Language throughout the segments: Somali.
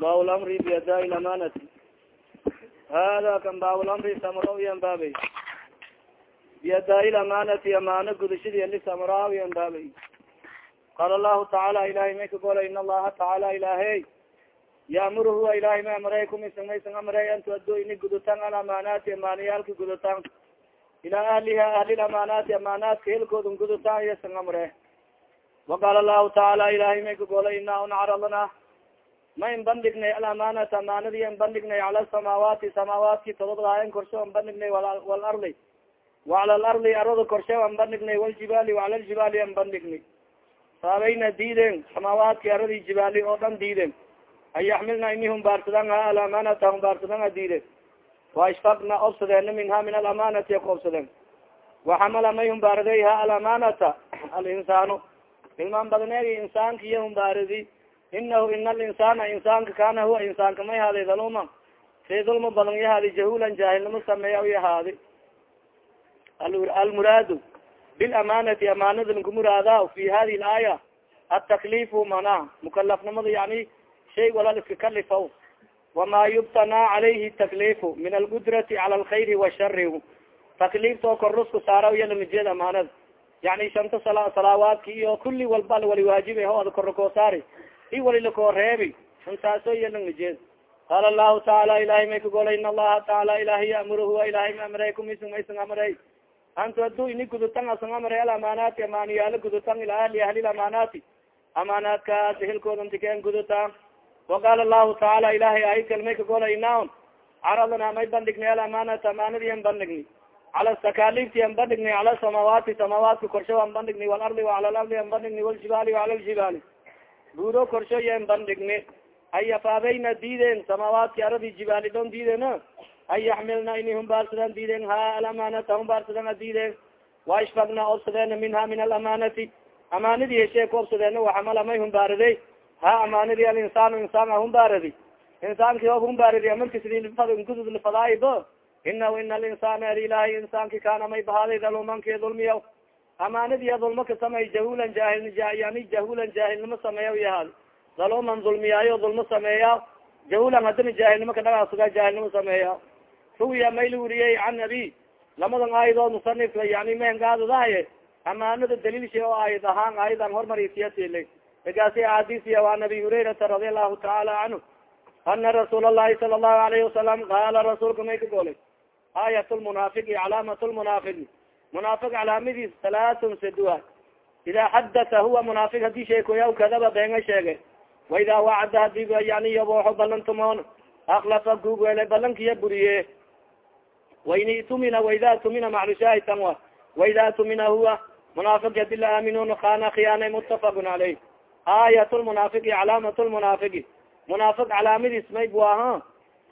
bab lamri biadaa lamanati hada kan bab lamri samrawiyan baabay biadaa lamanati amana gudashadi ali samrawiyan baabay qaala lahu tacaala ilahay may ka gola in allaha tacaala ilahay yaamuru huwa ilahay ma amrey kumisan maysan amrey an tuado ini gudutan alamanati amaniyaalka gudutan ilaa ahliha ahlil amaanaati amaanaadka helkoodun gudutan iyasan amre waqaala lahu tacaala ilahay may ka gola ina uncaradna ma in bandhignay alamanata amaanadi an bandhignay cala samaawaati samaawaatki todobadaayan korshe an bandhignay walarli wacala alarli arada korshe an bandhignay waljibaali wacala ljibaali an bandhignay. Saabayna diiden samaawaatki aradi jibaali oo dhan diiden an yaxmilna ini humbaarsadan ha alamanata humbaarsadan a diiden waishfaqna obsadeena minha min alamanati ako obsadeen waxamala may humbaaraday ha alamanata alinsaanu ilmaan badneegi insaanka iyo humbaaradi inahu ina alinsana insaanka kana huwa insaanka may haadi daluma fi dulma badan yahaadi jahulan jaahilnimo sameeya yahaadi almuraadu bilamanati amanada lankumuraada fi hadi laaya ataklifu mana mukalafnimada yani shay walal iska kalifa wama yubtanaa calayhi taklifu min algudrati cala alkhayri washari takliiftoo korrusku saara iya lamajeed amaanada yani shanta sala salaawaadki iyo kuli walba wali waajibe ho ada korrakoo saari i wali lakoo reebi intaaso iya lamajeed qaala lahu taala ilahay may kagolay in allaha taala ilahay yamuru huwa ilahay ma amrey kumisung maysan amrey antu adu ini gudutan asan amrey alamaanaati amaaniyaalo gudutan ila ahli ahli lamaanaati amaanaadkaas hilkoodantikeen gudutan waqaala lahu tacaala ilahay ay kalmay kagola inaon caradna may bandhignay alamanata amaanadi an bandhigni cala sakalifti an bandhignay cala samaawaati samaawaadka korsho an bandhigni walardi wacala lardi an bandhigni waljibaali wacala ljibaali buuro korsho iyo an bandhigni ay afaabayna diideen samaawaadki aradi jibaali dhon diideen ay yaxmilna ini humbaarsadan diideen ha alamanata humbaarsadan a diideen waishfagna obsadeena minha min alamanati amaanadi heshee ku obsadeena waxamala may humbaaraday ha amaanadi alinsaan insaan ahumbaaradi insaanki o humbaaradi amarkisgudud lifadaaybo inahu ina alinsana er ilahay insaanki kana may bahaaday dalumanki dulmiya amaanadiya dulma ka samey jahulan yani jahulan jaahilnimo sameeya yahaad daluman dulmiyaayo dulmo sameeya jahulan hadina jaahilnimo kadhagaasuga jaahilnimo sameeya ruwiya may la weriyey can abi lamadan aayadood musanifka yani mahengaadadahaye amaanada daliilsha oo aayad ahaan aayadan hormarisiyatilay markaasi axaadiisiya an abi hurayrata radi allahu taala canhu ana rasuul allahi sala allahu alayhi wasalam qaala rasuulka may ka golay aayat lmunaafiqi calaamat lmunaafiqi munaafiq calaamadiis talaatun sadua idaa xadata huwa munaafiq haddii sheekoya kadaba beenga sheege waidaa wacada haddii yani yabooxo balantumoon aklafa gugwele balankiya buriye waini tumina waida tumina maclushahi tan wa. Waida tumina huwa munaafiq hadi la aaminun kana khiyaana mutafaqun caleyh aayat lmunaafiqi calaamat lmunaafiqi munaafiq calaamadiis may bu aha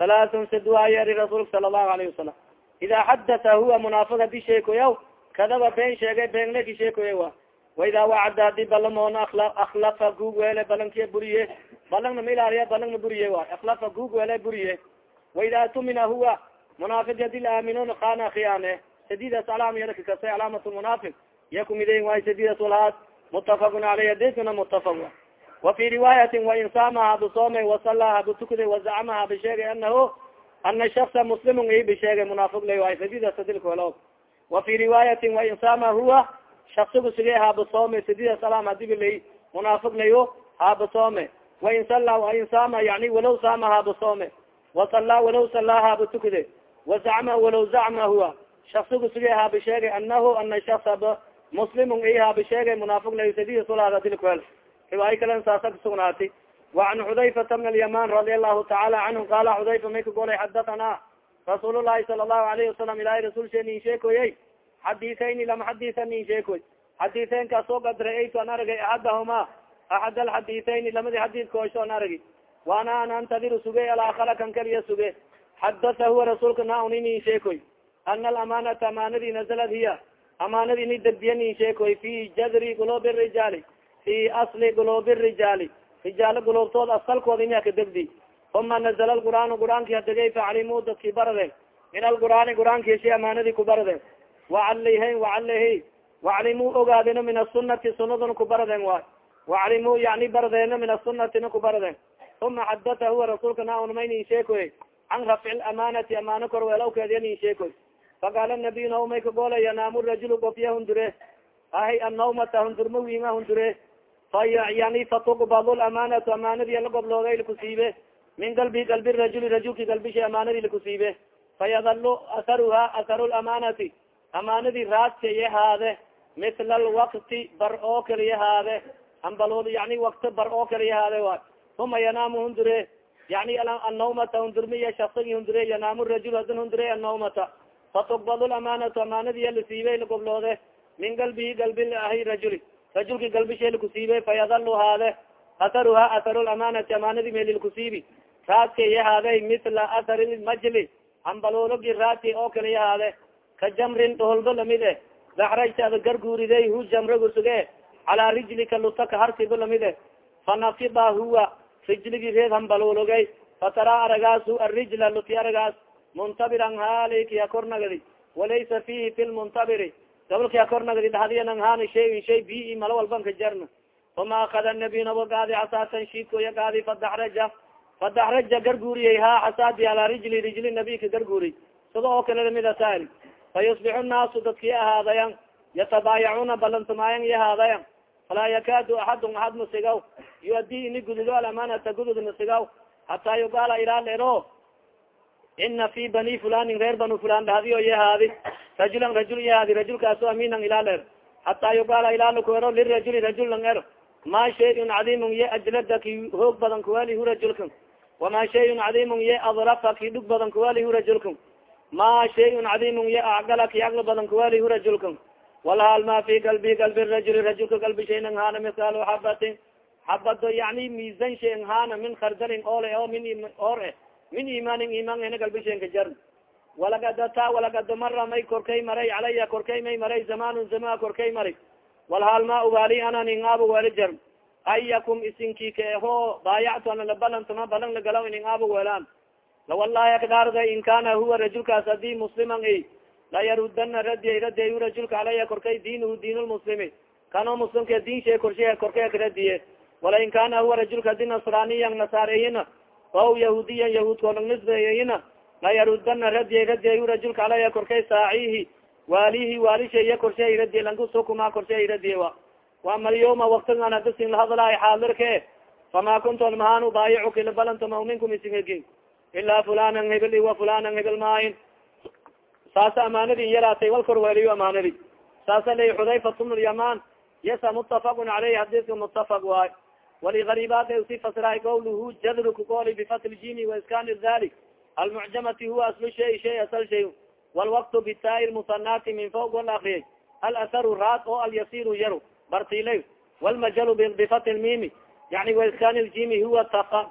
halaasun saduayeri rasuulka sala allahu alayhi wasalam idaa xadata huwa munaafiq haddii sheekoyaw kadaba been sheegay beenleki sheekoya wa waidaa wacada haddii balamoona aklafa gugwele balankiya buriye balangna ma ilaaliya balangna buriye wa aklafa gugwele buriye waidaa tumina huwa munaafiq haddii la aaminuna kana khiyaane sadidas calaam yalka kase calaamat lmunaafiq yakumidayn waay sadidas walhaas aleyh adisna mutafaq wa fi riwaayatin wain saama hadu soomay wasala hadu tukaday wazacama haba sheegay anahu ana shaksa muslimun i bisheegay munaafiq lay waay sadidas sadilkolo wa fi riwaayatin wain saama huwa shaksigu sige haba soome sadidas alaam hadibi lay munaafiq layo haba soome wain sala wain saama yani walaw saama haba soome wasala walaw sala haba tukade wazacma walaw zacma huwa. Shaksigu sige haba sheegay anahu ana shaksa muslim ihaabi sheegay munaafiq laysadihi sulaada dilkuel riwaayo kalen saasa kasugnaati wacan xudayfata bn alyaman radi allahu tacaala canhu qaala xudayfa may kagolay xadathana rasuul lahi sala allahu alayhi wasalam ilahay rasul she nin sheekoyey xadiiayni lama xadiia nin sheekoy xadiiaynkaasoo qad ra'aytu an aragay axadahuma axad alxadiiayni lamadi xadiid koosho an aragi wa ana an antadiru sugey alaakhara kan kaliya suge xadatha huwa rasuulka na uni nin sheekoy ana alamanata amaanadii nazalad hiya amaanadi ni derbiya nin sheekoy fi jadri guloobi rijaali fi asli guloobi rijaali. Rijaalo guloobtood asalkooda inya ka degdi uma nazala alqur'aan qur'aanki hadegay facalimu dadki barade. Min alqur'aani qur'aanki shay amaanadii ku barade. Wacalihen wacalihi wacalimu ogaadeno min asunati sunadana ku baraden waay wacalimu yani baradeeno min asunatina ku baraden uma xadata huwa rasuulka naunamay nin sheekoy can rafci lamanati amaano korweelawkeediya nin sheekoy faqaala nabiy naumay kagoolay yanaamu rajulu gofya hundure ahay annawmata hundurma wiinga hundure fa yani fatuqbadu lamanatu amaanadii la goblooday lakusiibe min galbi galbi rajuli rajulki galbisha amaanadii lakusiibe fayadalu aharuha aharu lamanati amaanadii raadsiye haade mila alwakti bar oo kaliya haade ambalood yani wakti bar oo kaliya haade wa uma yanaamu hundure yani annawmata hundurmiya shaksigi hundure yanaamu rajul hadin hundure annawmata fatuqbad lamanatu amaanadiya lasiibey lagobloode min galbihi galbi ahi rajuli rajulki galbishe lakusiibe fayadalu haade aharuha aharu lamanati amaanadi melilkusiibi raadsiye haade mila athar lmajli ambaloologi raati oo kala yahaade ka jamrin dhoolba la mid e daxrayta ada garguuriday hu jamragu suge calaa rijlika lutaka harsiba la mid e fanafida huwa rijligi reed hambaloologay fataraa aragaasu arijla luti aragaas muntabiran haalikia kornagadi walaysa fihi fi lmuntabiri gabalkia kornagadi dhahdiyanang haani shayin shay bi malo walban ka jarna uma akada nabiy nabo gaadi casaasan shiidkoya gaadi fadaxraja fadaxraja garguuriyey ha xasaadi alaa rijli rijli nabika garguuriy sida oo kale lamida saal fa yusbixu naasu dadkii ahaadayan yatabaayacuna balantumaayan i ahaadayan falaa yakaadu axadun axad masigaw yuadii ini gududo alamanata gudud masigaw hataa yugaala ilaa lero ina fi bani fulanin reer banu fulan dhahdiyo yahaadi rajulan rajul yahaadi rajulkaaso aminan ilaa leer hataa yugaala ilaa lakuero lirajuli rajul lang er. Ma shayun cadiimun ye ajlada ki hoog badan kuwali hu rajulkan wama shayun cadiimun ye adrafa ki dhug badan kuwali hu rajulkan ma shayun cadiimun ye acgala ki agla badan kuwali hu rajulkan walhaal ma fi galbi galbi rajuli rajulka galbi shaynan hana misaalu xabatin xabado yani miisan shayn hana min khardalin ole o min or e min imaanin imaan ena galbi shayn ka jar. Walagad ata walagad mara may korkay maray calaya korkay may maray zamanun zama korkay maray. Walhaal ma ugaali ana ning abo weli jar. Ayakum isinki kaeho baayactu ana labalantama balang lagalaw ning abo welaan lawalahi akdaarda in kana huwa rajulkaas haddii musliman i. Layarudana radiya radiya hu rajulka calaya korkay diinhu diin lmuslimi kano muslimka diin shay korshe korkay karadiye wala in kana huwa rajulka haddii nasraniyan nasaareyina aw yahudiyan yahuud kolang nisbeyeyina layarudana radiya radiya hu rajulka calaya korkay saacihi waalihi waalisheya korshe radiye langusukuma korshe radiye wa. Wama alyawma waktigan hadasin lahadlahay xaadirke fama kuntu mahaan ubaayicuka ilabalantama minkum isingegin ilaa fulanan hebel iwa fulanan hebel maahin saasa amaanadi yaraatay wal korweeliyo amaanadi saasa lay xudayfat bn lyaman yasa mutafaqun caleyh hadiska mutafaq waay waligaribat usi fasiraay qawluhu jadru kugooli bifatl jimi waiskan dalik almucjamati huwa aslu shay shay asal shay. Walwaktu bitaa musanati min fog wal akriyay alaharu raad oo alyasiru yaru bartilay walmajalu bifat lmimi yani waiskan ljimi huwa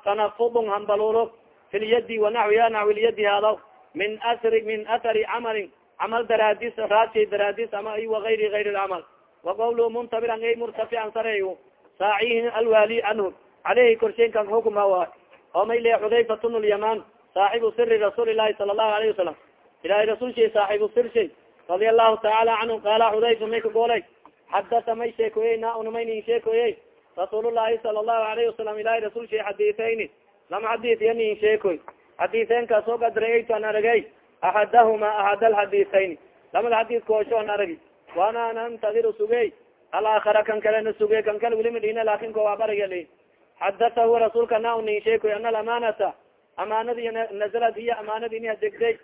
tanafudun hambalulo fi lyadi wanaxwiha naxwi lyadi hadaw min asri min athari camalin camal daraadis raadshey daraadis ama ay wagayri gayr lcamal waqawlu muntabiran ay murtafican sarey saacihin alwali canhu caleyhi korsheynkan xukma waay oo may le xudayfat bn lyaman saaxibu siri rasuuli lahi sala allahu alayhi wasalam ilahay rasul shay saaxibu sir shay radia allahu taala canhu qaala xudayfa may ka goolay. Xadata may sheekoyey na una maynin sheekoyey rasuulullahi sala allahu alayhi wasalam ilahay rasul shay xadiithayni lama xadiis yanin sheekoy xadiiseynkaas oo gadraeyto an aragay axadahuma axad alxadiisayni lamada xadiis koosho an aragi waana an antadiru sugey alaakhara kan kalena suge kan kale weli madina laakin kowabaragali xadatahu rasuulka na nin sheekoy ana alamanata amaanadi nazalad hiya amaanadi ina degday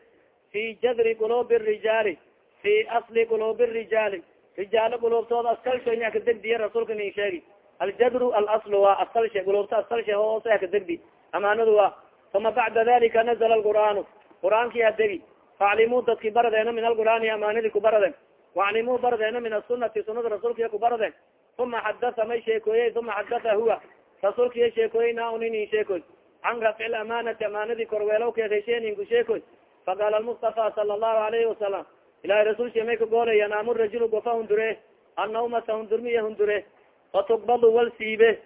fi jadri qulubi rijaali fi asli qulubi rijaali rijaalo qulubtooda askalsho ina kadegdiya rasuulka nin sheegi aljadru alasl wa asalshe qulubta asalshe hoose kadegdi amaanadu wa uma bacda dalika nazla lqur'aanu qur'aanki adegi faaclimuu dadki baradeena min alqur'aani amaanadi kubaradeen waaclimuu baradeena min asunati sunada rasuulkiya kubaradeen uma xadasa may sheekooyey uma xadasa huwa rasuulkiya sheekooyey na uninin sheekoy can rafci lamaanati amaanadii korweelowkeedhesheeninku sheekoy faqaala lmustafa sala allahu alayhi wasalam ilahay rasuulsha may kagoolay yanaamu rajulu gofa hundure annawmata hundurmiya hundure fatugbalu wal siibe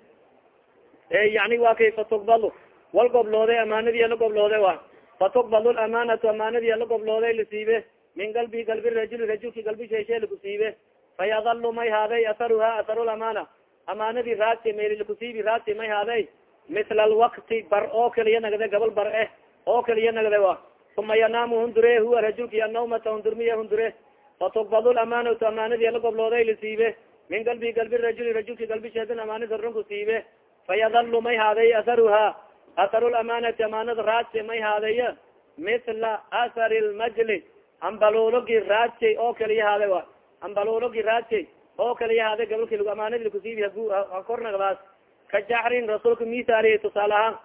yani wa kay fatugbalu wal goblooday amaanadii la goblooday wa fatugbalu lamaanatu amaanadii la goblooday lasiibe min galbi galbi rajuli rajulki galbi sheeshee laku siibe fayadalu may haaday aharuha aharlamana amaanadii raadsi meelilkusiibi raadsi may haaday mila alwakti bar oo kaliya nagde gabal bar eh oo kaliya nagde wa uma yanaamu hundure huwa rajulki anawmata hundurmiya hundure. Fatugbad lamaanatu amaanadii ala goblooday lasiibe min galbi galbi rajuli rajulki galbi sheedin amaanada runku siibe fayadalu may haaday aharuha aharu lamaanati amaanada raadsi may haadaya mila ahari lmajli ambalologi raadsi oo kaliya haada wa ambalologi raadsi oo kaliya haada gabalki lag amaanadi lakusiibi kornagdaas ka jaxrin rasuulka misaaliy tusaale ahaan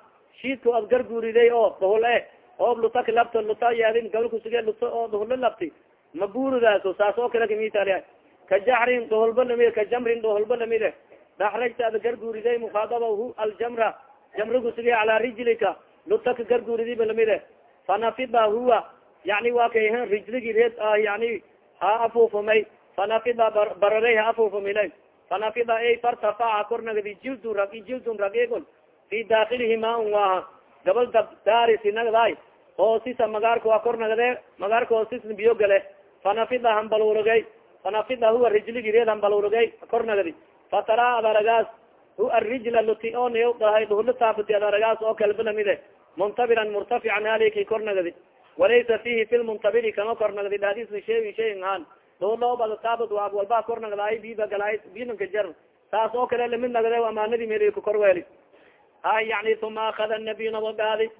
shiidka ad garguuriday oo dhuhul e oo lutak labta luta yaadin gabalkusuge luta oo dhuhulo labti ma guuridaas saas oo kale kamisaaliya ka jaxrin dhuhulba la mid ka jamrin dhuhulba lamide daxrajta ad garguuriday mukhadabahu aljamra jamrigusuge calaa rijlika lutaka garguuridiba lamide fanafida huwa yani wa kay rijligi reed yani ha afuufamay fanafida bararay ha afuufamile fanafida ay fartafaca kornagdi jildun rag jildun ragigon fi daakilihi maan waaha gabal dab daarisi nagdaay oo sisa magaarka kornagde magaarka oo sisna biyo gale fanafida hambalurugay fanafida huwa rijligi reed hambalurugay kornagdi fatara adaragaas hu arijla luti o niy dahay dhuhlo taafati adaragaas oo kalba lamide muntabiran murtafican haliki kornagdi walaysa fihi fi lmuntabiri kama kornagdi dhadisna sheegi shayin haan dhuhloobada taabad waab walba kornagdaay biba galaay jar saas oo kale la mid nagde amaanadii mel kukorweeli hay yani uma akada nabiy nabo gaadi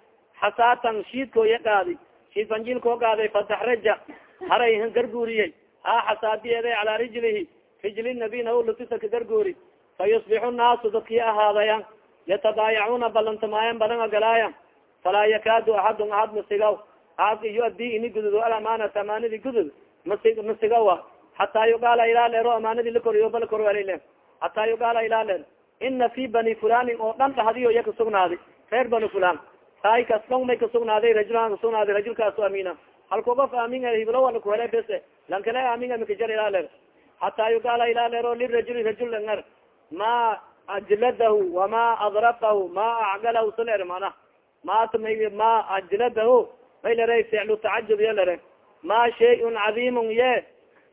xasaatan shiidkooya gaadi shiid fanjilkoo gaaday fataxraja haray garguuriyey ha xasaadiyeeday calaa rijlihi rijli nabiy naw lutisaka garguuri fa yusbixu naasu dadkii ahaadaya yatabaayacuna ballantamaayan badan agalaaya falaa yakaadu axadun axad masigaw aad iyo adii ini gudud alamaanata amaanadii gudud masi masigawa hataa yugaala ilaa leero amaanadii lakoriyo bala korwelile hataa yugaala ilaa leer. Ina fi bani fulanin oo dhan dhahdiyo iya kasugnaaday reer bani fulan taay kasdon may kasugnaaday rajulan kasugnaaday rajulkaaso amina halko qof aamin hiblo wala kuhele bese. Lankale aamin mikajar ilaa leer. Hataa yugaala ilaa leero lirajuli rajul nger ma ajladahu wama adrafahu ma acgalahu saler mana mat ma ajladahu may lere ficlu tacajub ye lere ma shayun cadiimun ye.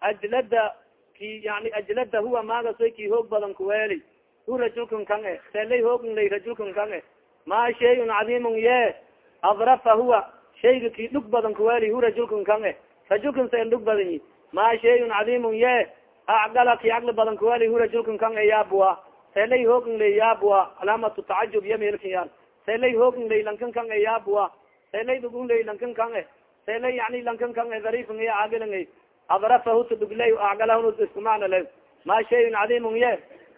Ajlada ki yani ajlada huwa maagasoy ki hoog badan kuweeli hu rajulkan kan e. Selay hoogan lay rajulkan kan e. Ma shayun cadiimun ye. Adrafa huwa shayga ki dhug badan kuweeli hu rajulkan kan e. Rajulkan sen dhug badan yi. Ma shayun cadiimun ye. Acgala ki caqli badan kuweeli hu rajulkan kan e yaabua selay hoogan lay yaabua calaamatu tacajub ye melkan yaal selay hoogan lay lankan kan e yaabua selay dhugun lay lankan kan e selay yani lankan kan e darifan iyo caagilan adrafahu tudhuglay acgalahun iskumacna le ma shayun cadiimun ye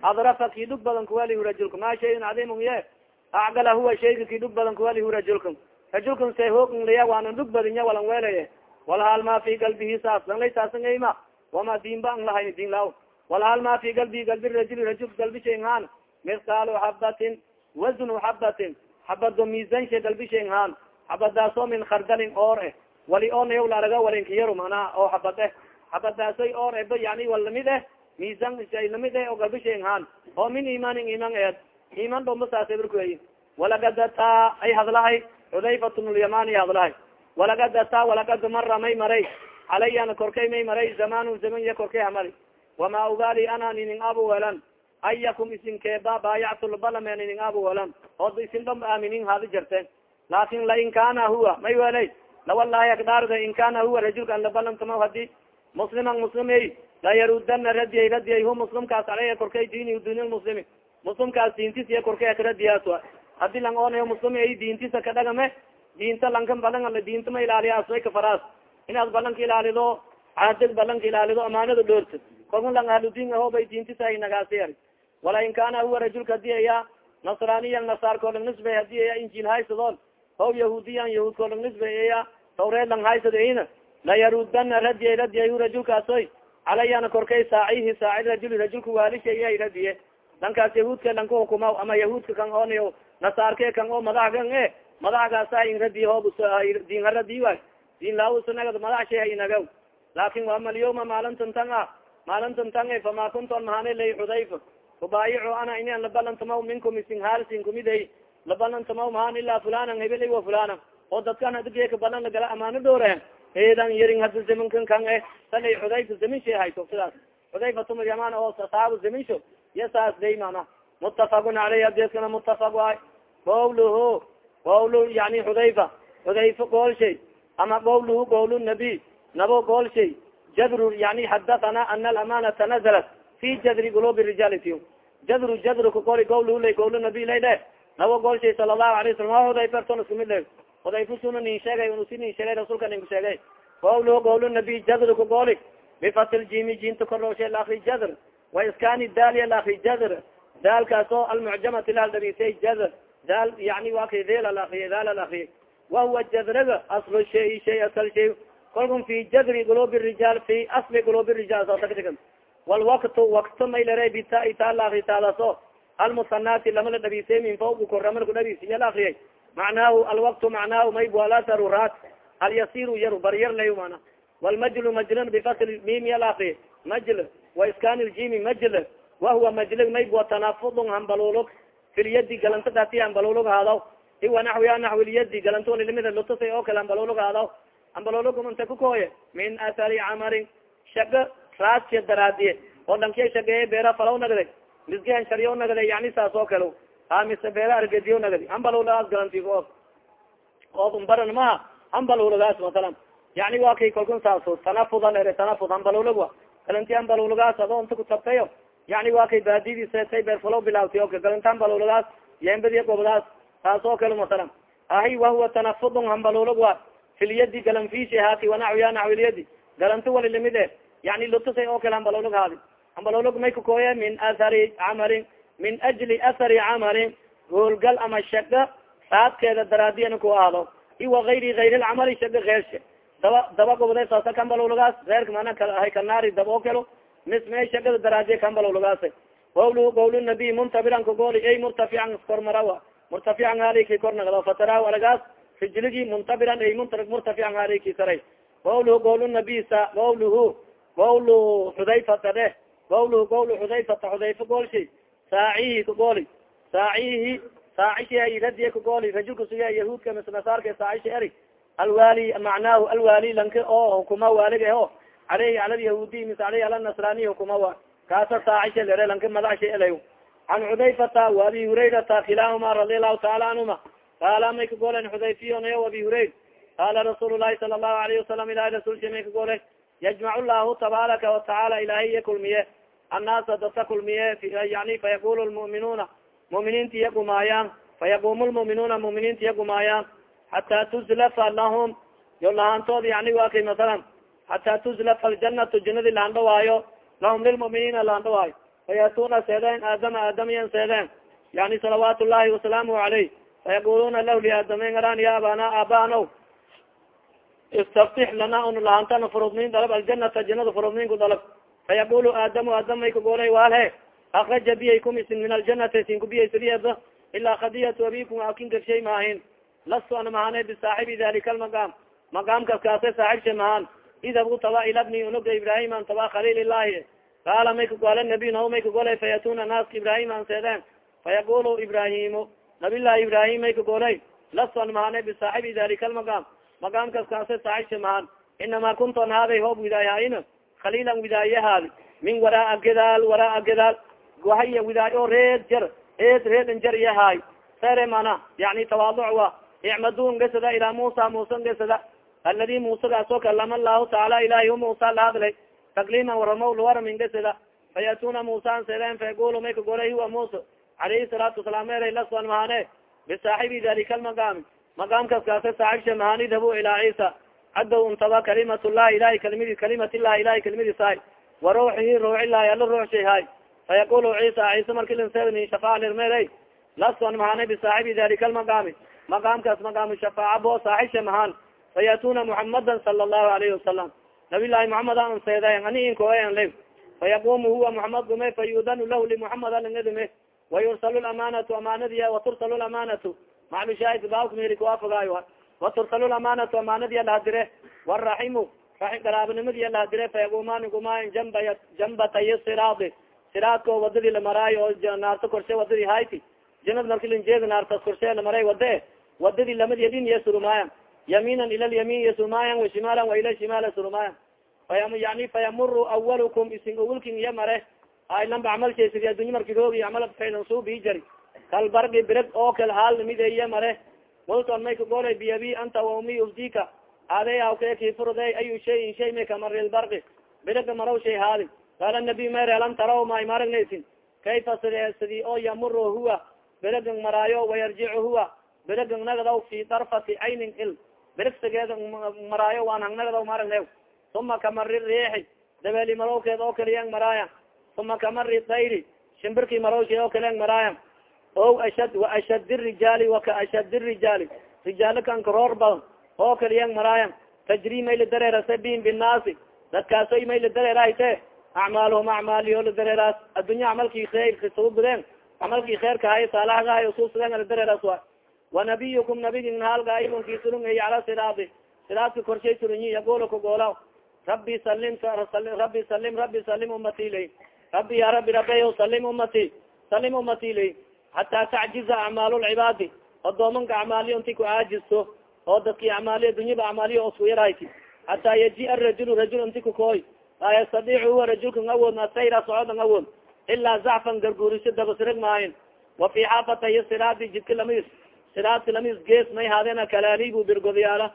adrafa ki dhug badan kuwalihu rajulka ma shayun cadiimun ye acgala huwa shayga ki dhug badan kuwalihu rajulkan rajulkan se hoogan laya waana dhug badanya walan weelaye walhal ma fi galbihi saas lang lay saasangayma wama diinba ang lahayn diin lao. Walhal ma fi galbihi galbi rajuli rajul galbi shaynhaan misqaalu xabatin wasnu xabatin xabado miisanshe galbi shaynhaan xabadaasoo min khardalin oor eh. Wali onayaw laaraga walinkiyaro manaa oo xabad eh. Xabadaasoy oor eba yani wal la mid eh. Miisan la mid eh oo galbi shaynhaan oo min imaanin iman eed. Iman dhomba saasbarkuey walagad ataa ay hadlahay. Xudayfat bnulyamani hadlahay. Walagad ataa walagad mara may maray. Calayana korkay may maray. Zamanu zaman ya korkay hamari wama ugali ana ninin abu welan. Ayakum isinkeeba baayactulbalame ninin abu welan. Oo isin dhom aaminin haadi jarteen laakin lain kana huwa may welay lawalahi akdaarda in kana huwa rajulka an labalantama hadi musliman muslimey layarudana radiyay radiyay hu muslimkaas aleyha korkay diini duni muslimi muslimkaas diintisa korkay akaradiyaas hadi lang onayo muslim ay diintisa kadhagame diinta lankan balan ala diinta ma ilaaliyaas way kafaraas inaad balanka ilaalido caadad balanka ilaalido amaanada dhoorta korma lang ahludin ahobay diintisa ay nagaasiyar wala in kana huwa rajulka haddii aya nasraniyan nasaarkoolang nisbay haddii aya injil haysadoon how yahuudiyan yahuudkoolang nisbeeya tawreed lang haysadina layarudana radiyay radiyay hu rajulkaasoy calayana korkay saacihi saaci rajuli rajulka waalishay radiye lankaas yahuudka lanka hukuma ama yahuudka kan onayo nasaarke kan oo madax kan e. Madaxgaasa in radiy hoob diin haradi way diin laawsanagad madax shay hainagaw laakin waamalyoma maalintan tan a maalintan tan e fama kunton mahane lay xudayfa ubaayico ana ini an labalantamaw minkum isin haalsin kumiday labalantamaw mahan ilaa fulanan hebel wa fulanan. Oo dadkan hadgeeka balan lagala amaano dhoore eedan yarin hada zamankan kan e salay xudayfa zamin shay hayto sidaas. Xudayfat mlyaman oo asaabu zaminsho iyo saas day mana mutafakun aleyh adeskana mutafak waay qawluhu qawl yani xudayfa xudayfa goolshay ama qawluhu qawl nabiy nabo goolshay jadru yani xadathana ana alamanata nazalat fi jadri gulubi rijality jadru jadru kagoli qawluhu lay qawl nabiy lay dhe nabo goolshay sala allahu alay wasalam wa xudayfa ton isku mid le xudayfa suna nin sheegay unu si nin sheegay rasuulka nin ku sheegay qawluhu qawl nabiy jadru kagoli bifatil jimi jinta korrooshe laakri jadr. Wa iskani daaliya laakri jadr. Daalkaas oo almucjamati laaldhabisay jadr. Daal yani wa kay deel alakriye daal alakriye wahuwa jadraga aslu shay shay asal shay. Kalkun fi jadri gulubi rijaal fi asli gulubi rijaal sootagtigan walwaktu wakto maylare bita ita laakri taadaso almusanati lama la dhabisay min fawqi korama ku dhabisiya la akriyay macnaahu alwaktu macnaahu mayb ala darurat alyasiru yaru baryar lay mana walmajlu majlun bifasl mim ya la akriye majl wa iskan ljimi majl wahuwa majlig mayb wa tanafudun hambalulog filyadi galanta dati hambalulog haadaw iwa naxwiya naxwilyadi galanto lilimida lutusay oo kale hambalulog haadaw hambalulog inta kukoye min athari camarin shaga raasya daraadiye oo dhankiya shageeye beera falaw nagday misgihan sharyo nagday yani saas oo kale. Ha mise beera argediyo nagdi hambalulagaas galanti o oodumbaran maha hambalulagaas masalan. Yani wa kay kalkun saaso tanafudan ere tanafud hambalulog wa galanti hambalulagaas ado inta kutabtayo yani wa kay baadidii seetay beer falaw bilaawtay oka galanti hambalulagaas yembadiy gobdaas taas oo kale masalan. Ahi wahuwa tanafudun hambalulog wa filyadi galanfishi haati wanaxwiya naxwilyadi galanti wali limid e yani lutusay oo kale hambalolog haadi hambalolog may kakoye min athari camalin min ajli athari camalin hoolgal ama shaga saadkeeda daraadiyana ku aado. Iwa ayri ayr lcamali shaga keershe daba daba gobda saasa kambalologaas reerka mana hay kanaari daba oo kalo mis may shagada daraadiya kambalologaas qawlu qawl nabiy muntabiran kagooli ay murtafican kormarawa murtafican haliki kornagdo fatarahu alagaas rijligi muntabiran ay murtafican haliki saray. Qawluhu qawl nabiy sa qawluhu qawlu xudayfata de qawluhu qawlu xudayfata xudayfa goolshay saacihi kagooli saacihi saacishi radiya kagooli rajulka suga yahuudka mise nasaarka saacishi eri alwali macnaahu alwali lanka oo hukuma waaliga o aleyhi ala lyahuudiy mise aleyhi ala nasraniy hukuma wa kaasa saacisha lere lanka madaxsha elay can xudayfata waabi hurayrata kilahuma radi allahu taala canhuma qaala may kagolen xudayfiyonayo abi hurayr qaala rasuul lahi sala allahu alayhi wasalam ilahi rasulsha may kagole yajmac llahu tabaaraka watacaala ilahay iya kulmiye annaasa dadka kulmiye yani fayaqulu lmu'minuuna mu'miniinta iya gumaayaan fayaqumu lmu'minuuna mu'miniinta iya gumaayaan xataa tuzlafa lahum yo lahaantood yani wa kay masalan xataa tuzlafa aljanatu janadi lahandhawaayo lahum lilmu'miniina lahandhawaayo fayatuna seedeen aadama aadamiyan seedeen yani salawaat llahi wasalaamu alayh fayaquluna lah liaadamen aran ya abana aabano istaftix lana un lahantana furudnin dalab aljanata janada furudnin dalab fayaqulu aadamu aadamay kagolay waalhe akraja biyaykum isin min aljanati isin kubiyaysadiyada ilaa kadiyatu abikum akin gafshay maahin lastu ana mahane bisaaxibi dalika almaqaam maqaamkas kaase saaxibsha mahaan idab utaba ila bni unuga ibrahim an taba khaliil ilahi qaala may kagole nabiy naw may kagolay fayatuna naaska ibrahim an seedeen fayaqulu ibrahimu nabilahi ibrahim may kagolay lastu ana mahane bisaaxibi dalika almaqaam maqaamkas kaase saaxibsha mahaan inama kunton haaday hoob widaayahayn khaliilan widaayahaadi min waraa gadaal waraa gadaal wahaya widaay o reed jar eed reed njar iyahaay sere mana yani tawaaduc wa icmadu ngesada ilaa musa musa ngesada aladi musagaas oo kalama allahu taala ilahi hu musa la hadlay takliman waramo lwaram ngesada fayatuna musa an seeden fayaqulu may kagolay huwa musa alayhi salaatu wasalaam eray laswan mahane bisaaxibi dalika almaqaami maqaamkas kaase saaxibsha mahani dabu ilaa ciisa cadow untaba kalimat llahi ilahi kalimadi kalimat llahi ilahi kalimadiis hay wa ruuxihi ruuxilahi ala ruuxshay hay fayaqulu cisa ciise marki linsedni shafaa lirmere laswan mahane bisaaxibi dalika almaqaami maqaamkaas maqaamu shafaaca bo saaxibsha mahaan fayatuna muxamadan sala allahu alayhi wasalam nabi llahi muxamed an seeda ani inkoan le fayaqumu huwa muxamed gume fayudanu lahu limuxamed alingadime wayursalu lamanatu amanadiya watursalu lamanatu maclushaahid baabkamiri kuwafagaayo amanadiya lahadire waraximu raxim garaabnimadiya lahadire fayaqumaani gumaayan jamba jambatay siraadi. Siraadko wadadii lamaraayo oo naarta korshe wadadii hayti. Janad marki linjeeda naartas korshe lamaray wade. Wadadii lamad yadin iyo surumaayan yamiinan ila lyamin iyo surumaayan washimaala wa ila shimaala surumaayan yani fayamuru awalukum isin awalkin iya mare. Aylamba camal sheysidi addunya marki roogi camal faydan suubii jari. Kalbargi bireg oo kal haal nimide iya mare multon may kagolay biyabi anta waumi ufdika aday awkeki furday ayu shayin shay may kamari lbargi birega maraw shay haadi qaala nabiy mere alam taraw ma imaragnasin kayfa side sidi oo yamuro huwa? Beregan maraayo wayarjicu huwa? Beregan nagadaw fi darfati caynin il? Berigsigeeda maraayo waan hang nagadaw maragnew uma kamari riixi? Dabeeli marowkeed oo kaliyang maraaya uma kamari dayri? Shimbirkii marowshe oo kaliyang maraaya o ashad wa ashad rijaali waka ashad rijaali. Rijaalo kan karoor badan oo kaliyang maraaya tajri mayla dareerasa bin binaasi dadkaasoy mayla dareerahayte acmaalhum acmaaliyo la dareeraas. Addunya camalkii khayrka sabubadeen camalkii kheerka hay saalaxgahay usuusadeen ala dareeraas wa wanabiyukum nabigin halgaayimunki surungay cala siraadi siraadka korshay surunyi yagolo kagoola rabbi salim rabbi salim rabbi salim umati lay rabbi ya rabbi rabeyo salim umati salim umati lay hataa tacjiza acmaal lcibaadi odoomanka acmaaliyo inti ku aajisto oo dadki acmaaliyo dunyada acmaaliyo osku yarahyti hataa yajia rajul rajul inti kukooy laa yastadiic huwa rajulka ng awood asayra socod ng awood ilaa zacfan garguuriso dabasirag maahin wa fi xaafatay siraadi jidka lamis siraadka lamis gees may haadena kalaalibu birgodyaala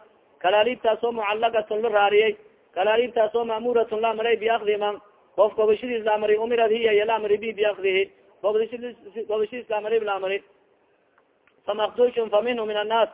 kalaaliibtaasoo mucalagatun la raariyey kalaaliibtaasoo maamuratun la amaray biakdiman qof gobashadiis la amari umirad hiya iyo la amari bi biakdihi gobashadiis la amari la amari fa makdushun fa minhu min annaas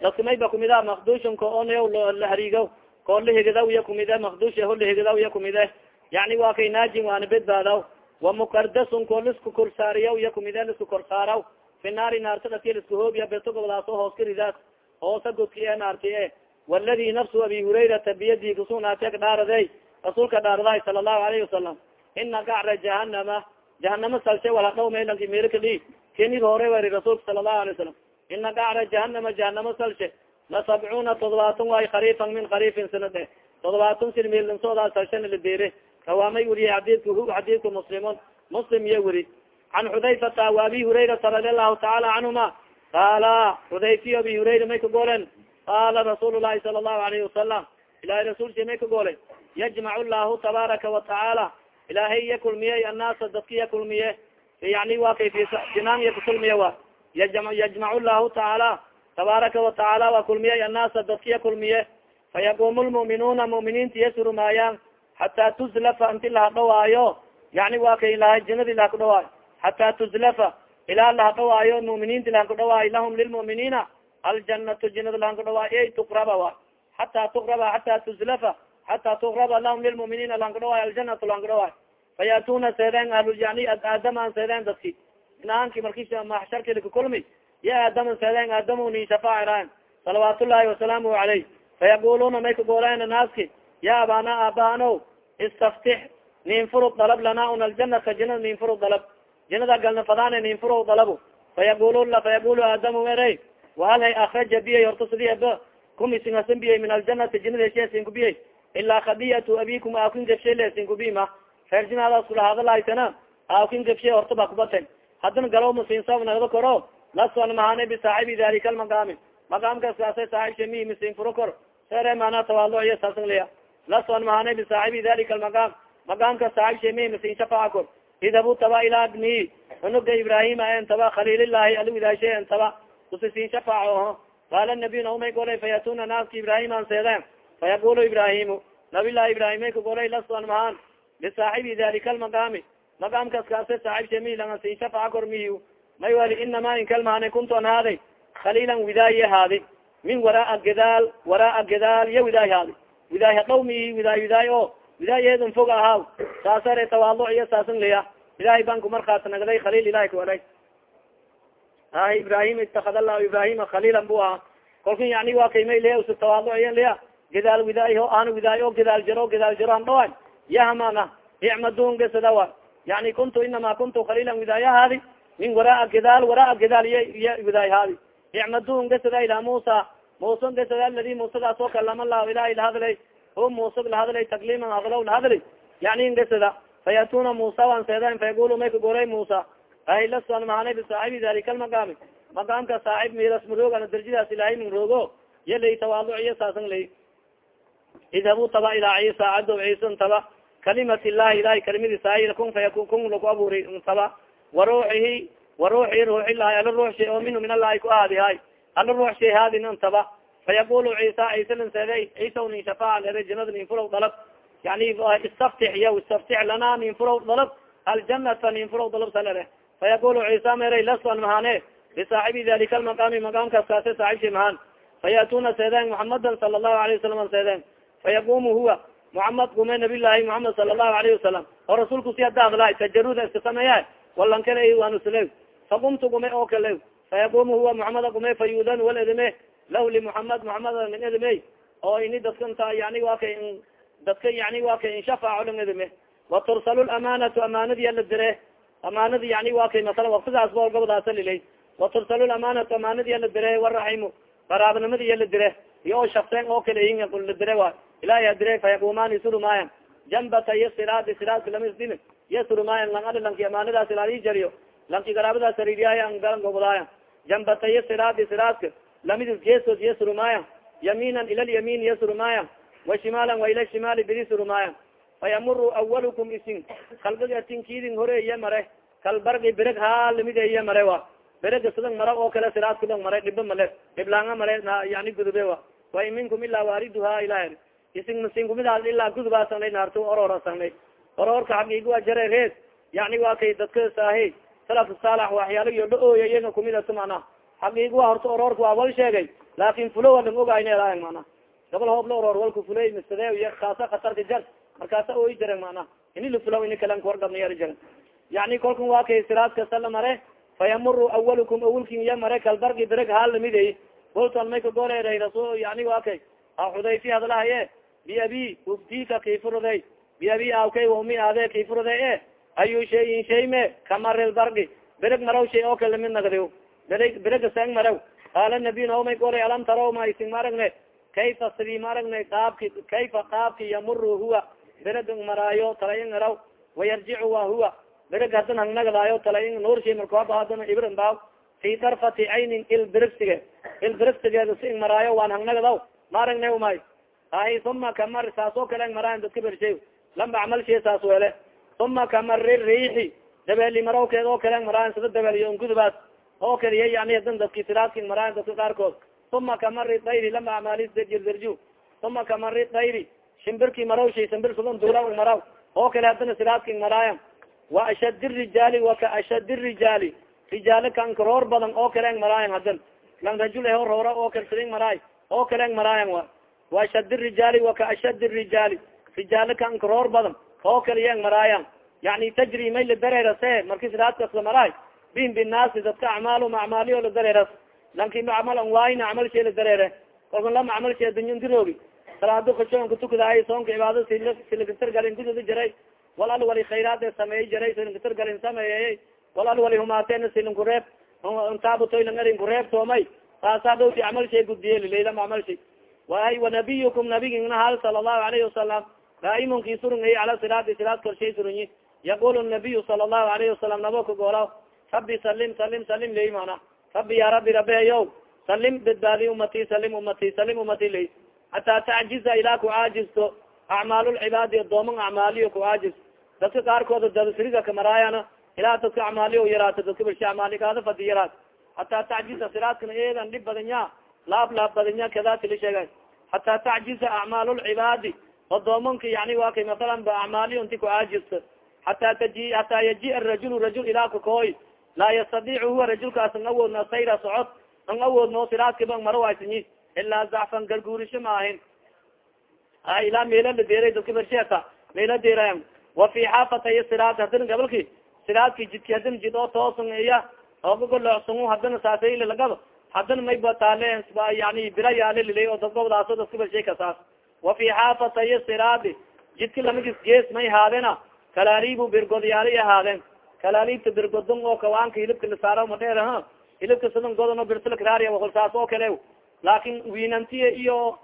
dadka mayba kumida makdushunka onayo la hariigo koo lahigadaw iya kumide makdush ho lahigadaw iya kumide. Yani waa kay naajin waana bedbaadaw wamukardasun koo lisku korsaariyaw iya kumide lisku korsaaraw fi naari naarta dati lisku hoobiya beto gobdaaso hoos ka ridaas hoosa godki e naarti e waladi nafsu abi hurayrata biyadi kusunaateg dhaaraday rasuulka dhaaradahay sala allahu alayhi wasalam ina gacra jahanama jahanama salshe wala dhaw melanki merikadi kenid hore wari rasuulka sala allahu alay wasalam ina gacra jahanama jahanama salshe la sabcuuna todobaatan waay kharifan min kharifin sanade. Todobaatan sin milansoodaa salshana la deere rawaamay weriye xadidka hu xadidka muslimun. Muslim iyo weri can xudayfata wa abi hurayrata radi allahu taala canhuma qaala xudayfiy abi hurayra may ka goolen qaala rasuul lahi sala allahu alayhi wasalam ilahay rasuulsi may ka goolay yajmac llahu tabaaraka watacaala ilaahay iya kulmiyey annaasa dadka iya kulmiye. Yani wa kay jinaan iya kakulmiye wa yajmac llahu tacaala tabaaraka watacaala waa kulmiyey annaasa dadkiya kulmiye. Fayaquumu lmu'minuuna mu'miniinta yasurumaayaan hataa tuzlafa inti lahadhawaayo yani waa kay laha jinadi lahakudhawaayo hataa tuzlafa ilaa lahadhawaayo mu'miniinta lahakudhawaayo lahum lilmu'miniina aljanatu jinada lahakudhawaayo ey tuqraba wa hataa tuqraba hataa tuzlafa hataa tuqraba lahum lilmu'miniina lahakudhawaayo aljanatu lahakudhawaayo fayatuna seedeen ahlu yani aadaman seedeen dadki inaanki marki maxsharki lakakulmi ya aadama seedeen aadamu nin shafaaciran salawaat ullahi wasalaamu alayh. Fayaquluna may kagoolayan naaski ya abana aabahano istaftix nin furu dalab lana un aljanata jinada nin furu dalab. Jinada galna fadane nin furu dalabo fayaqul fayaqulu aadamu ere wahal hay akraja biyay horta sidii aba kumisingasan biyay min aljanati jinada hesheesin kubiyay ilaa khadiyatu abikum aakin gabshay lesin kubima reer jinaadaas kula hadalahaysana aakin gabshay horta ba kubaten haddana galow masiinsa nagdo koro lason mahane bisaaxibi dalika almaqaami maqaamkaas kaasa saaxib mi furo kor sere mana tawaalo iyo saasan liya lason mahane bisaaxibi dalika almaqaam maqaamka saaxib shemi misin shafaaca kor idhabu taba ilaa bni unuga ibrahima en taba khaliilillahi aliwidaashe en taba kusisin shafaaco oho qaala nabiy naumay golay fayatuna naaska ibrahim an seedeen fayaqulu ibrahimu nabilahi ibrahim may ka golay lason mahaan bisaaxibi dalika almaqaami maqaamkaas kaase saaxib shemi langan sin shafaaca kor miyu may wali inama inkalmaana kuntu an haaday khaliilan widaay haadi min waraa gadaal waraa gadaal ya widaay haadi widaay hadhawmi widaay widaay o widaayeedun fog ahaaw saasare tawaalo iyo saasan leya ilahay baan ku markaas nagday khaliil ilahay kualay ah ibrahim itakad allahu ibrahima khaliilan bu ahaa kolkan yani waa kaymay leya usa tawaalo iya leya gadaal widaay o aan widaay o gadaal jaro gadaal jaro an dhawa yahamana icmadun gesadawa yani kuntu inama kuntu khaliilan widaaya haadi. Min waraa gadaal waraa gadaal iya widaay haadi. Icmadun gasada ilaa musa musa gasada aladi musadaas oo kalama lah ilahay lahadlay hu musa lahadlay takliman hadlaw lahadlay yani gasada fayatuna musa waan seedan fayaqulu may kagolay musa ay lasan mahanay bisaaxibi dalika almaqaami. Maqaamka saaxib miras marooga darjadaas ilahay min roogo. Ya lay tawaaluc iyo saasan lay idhabuu taba ilaa ciisa cadow ciisa taba kalimat illahi ilahay kalimadiisa ay kun fayakun kun laku abuuri taba wa ruuxihi wa ruuxi ruuxilahi ala ruux shay oo minhu min allahi ku aadi hay ala ruux shay haadin taba fayaqulu ciisa ciisa linseede ciisa nin shafaaca leede janada nin fulow dalab yani istaftix ya istaftix lana nin fulow dalab aljanata nin fulow dalab salere fayaqulu ciisa mere lastu an mahane lisaaxibi dalika almaqaami maqaamkaas kaase saaxibshay mahaan fayatuna seedeen muxamadan sala allahu alayh wasalam seedeen fayaqumu huwa muxamad gume nabiy llahi muxamed sala allahu alayhi wasalam oo rasuulku si hada hadla tajaruda iska sameeya walankale anusle faqumtu gume oo kale fayaqumu huwa muxamada gume fayudan wal edime lah limuxamed muxamad min edime oo ini dadka nta yani wa ka dadka yani wa ka inshafaaco lang edime watursalu lamanatu amanadi ala dire amanadi yani wa masala waktidaas bool gobadaasa lilay watursalu lamanatu amanadi ala dire waraximu baraabnimadi iya la dire iyo shafteen oo kale la dire wa ilahi adire fayaqumaani surumaayan jambatay siraadi siraadka lamisdin iya surumaayan lang ali lanki amaanadaas ilaali jariyo. Lanki garaabadaas ariiriyahay an garan gobodaayan jambatay siraadi siraadka lamidis geesood iya surumaayan yamiinan ila lyamin iya surumaayan wa shimaalan wa ila shimaali bidi surumaayan fayamuru awalukum isin. Kalbiga tinkidin hore iya mare. Kalbargi bereg haa la mid iya mare wa. Berega sidan mara oo kale siraadka dong mare dhiba male. Dhiblaanga mare yani gudube wa. Wain minkum ilaa waariduha ilah isin masin kumidaas ilaa gudubaasanay naarto oroorasanay oroorka xaqiiga waa jare reed yani waa kay dadka saahi salaf saalax waxyaala iyo dha ooya iyaga kumidata mana xaqiiga waa horta oroorka waa wal sheegay laakin fulo wa lang ogayna mana gabal hoob la oroor walka fuley misade iyo kaasa khatarka jar markaasa ooyi jaren mana ini la fulo ini kalan kuwargabna yari jaren yani kolkan waa kay siraadka sala mare fayamuru awalukum awalkin iya mare kalbargi bereg haa lamidey goltan may kagoleeday rasul yani wa kay a xudayfi hadlahaye biabi uftika kayfuruday biabi awkay wami ade kayfuruday e ayu shayin shay me kamaril bargi bereg maraw shay oo kale la mid nagdiw bereg berega sang maraw qaala nabiy naomay golay alam taraw ma ising maragne kayfa sidii maragne qaabki kayfa qaabki yamuru huwa? Bereg maraayo talayin araw. Wayarjicu wa huwa? Bereg hadan hangnagdaayo talayin nuurshay markooba hadana ibrin baaw. Fi darfati caynin ilbirigsige ilbirigsgeeda si ing maraayo waan hangnagdaw maaragna may ahi uma kamar saas oo kale ang maraayan dadka bershay. Lamba camal shee saas wele uma kamari riixi. Dabeeli marawkeed oo kale ang maraayan sida dabeeliyo ngudubaas oo kaliya yani hadan dadki siraadka ing maraayan dadka qaarkood. Uma kamari dayri lamba amaali derju. Uma kamari dayri shimbirki marawshay shimbir sudan duula maraw oo kale hadana siraadka ing maraayan wa ashad rijaali wa ka ashad rijaali. Rijaalo kan karoor badan oo kale maraayan hadan lang rajul eho roora oo kale siding maraay. Oo kale maraayan wa wa ashad rijaali wa ka ashad rijaali rijaalo kan karoor badan oo kaliya ang maraayan yani tajri may la dareerase marki siraadkas la maraay bin binaasi dadka acmaalum acmaaliyo la dareeras lanki macamal an waayna camal shee la dareere. Kolkan lama camal shee dunyan diroogi salaado kashoon katukadaay soonka cibaada silakatar galin gudada jaray. Wal al wali khayraade sameeyey jaray silakatar galin sameeyey. Wal al wali humaateen silin kureeb ntaabutoy lang erin kureeb toomay. Taasaa dhowti camal shay camal shay waay wanabiyukum nabigina hal sala allahu alayhi wasalam daa'imun kii surungay cala siraati siraat korshay surunyi yaqul nabiyu sala allahu alayhi wasalam nabo ka goola rabbi salim salim salim ley mana rabbi ya rabbi rabeyow salim badbaadi umati salim umati salim umati ley hataa tacjiza ilaa ku caajisto acmaalulcibaadi adooman acmaaliyo ku caajis dadka qaarkooda dadasriga kamaraayana ilaa dadka acmaaliyo yaraato dadka balsha acmaali kaada fadi yaraat hataa tacjiza siraadkana eedan dhib badanya laab laab badanya kadati la sheegay hataa tacjiza acmaalulcibaadi adoomanka yani waa kay masalan ba acmaaliyo inti ku caajisto hataa taji hataa yaji arajul rajul ilaa kakooy laa yastadiicu huwa rajulkaas ang awoodna sayra socod. Ang awoodno siraadkiba maro waysanyi ilaa zacfan garguurisho maahin a ilaa meela la deeray dadka bersheeta meela deerayan wa fi xaafatay siraad hadina gabalki. Siraadki jidki hadina jid oo toosan iya oogagoloocsung hadana saasaylalagado hadana may bataale yani bira yaale lilay oo dadgobdaaso dadka bershay kasaas wa fi xaafatay siraadi jidka lamagis gees may haadena kalaalibu birgodyaali ahaadeen kalaaliibta birgodon oo kawaanka hilibka lasaara madheer ha hilibka sidan godon oo birsilkraariya holsaas oo kale laakin wiinantiya iyo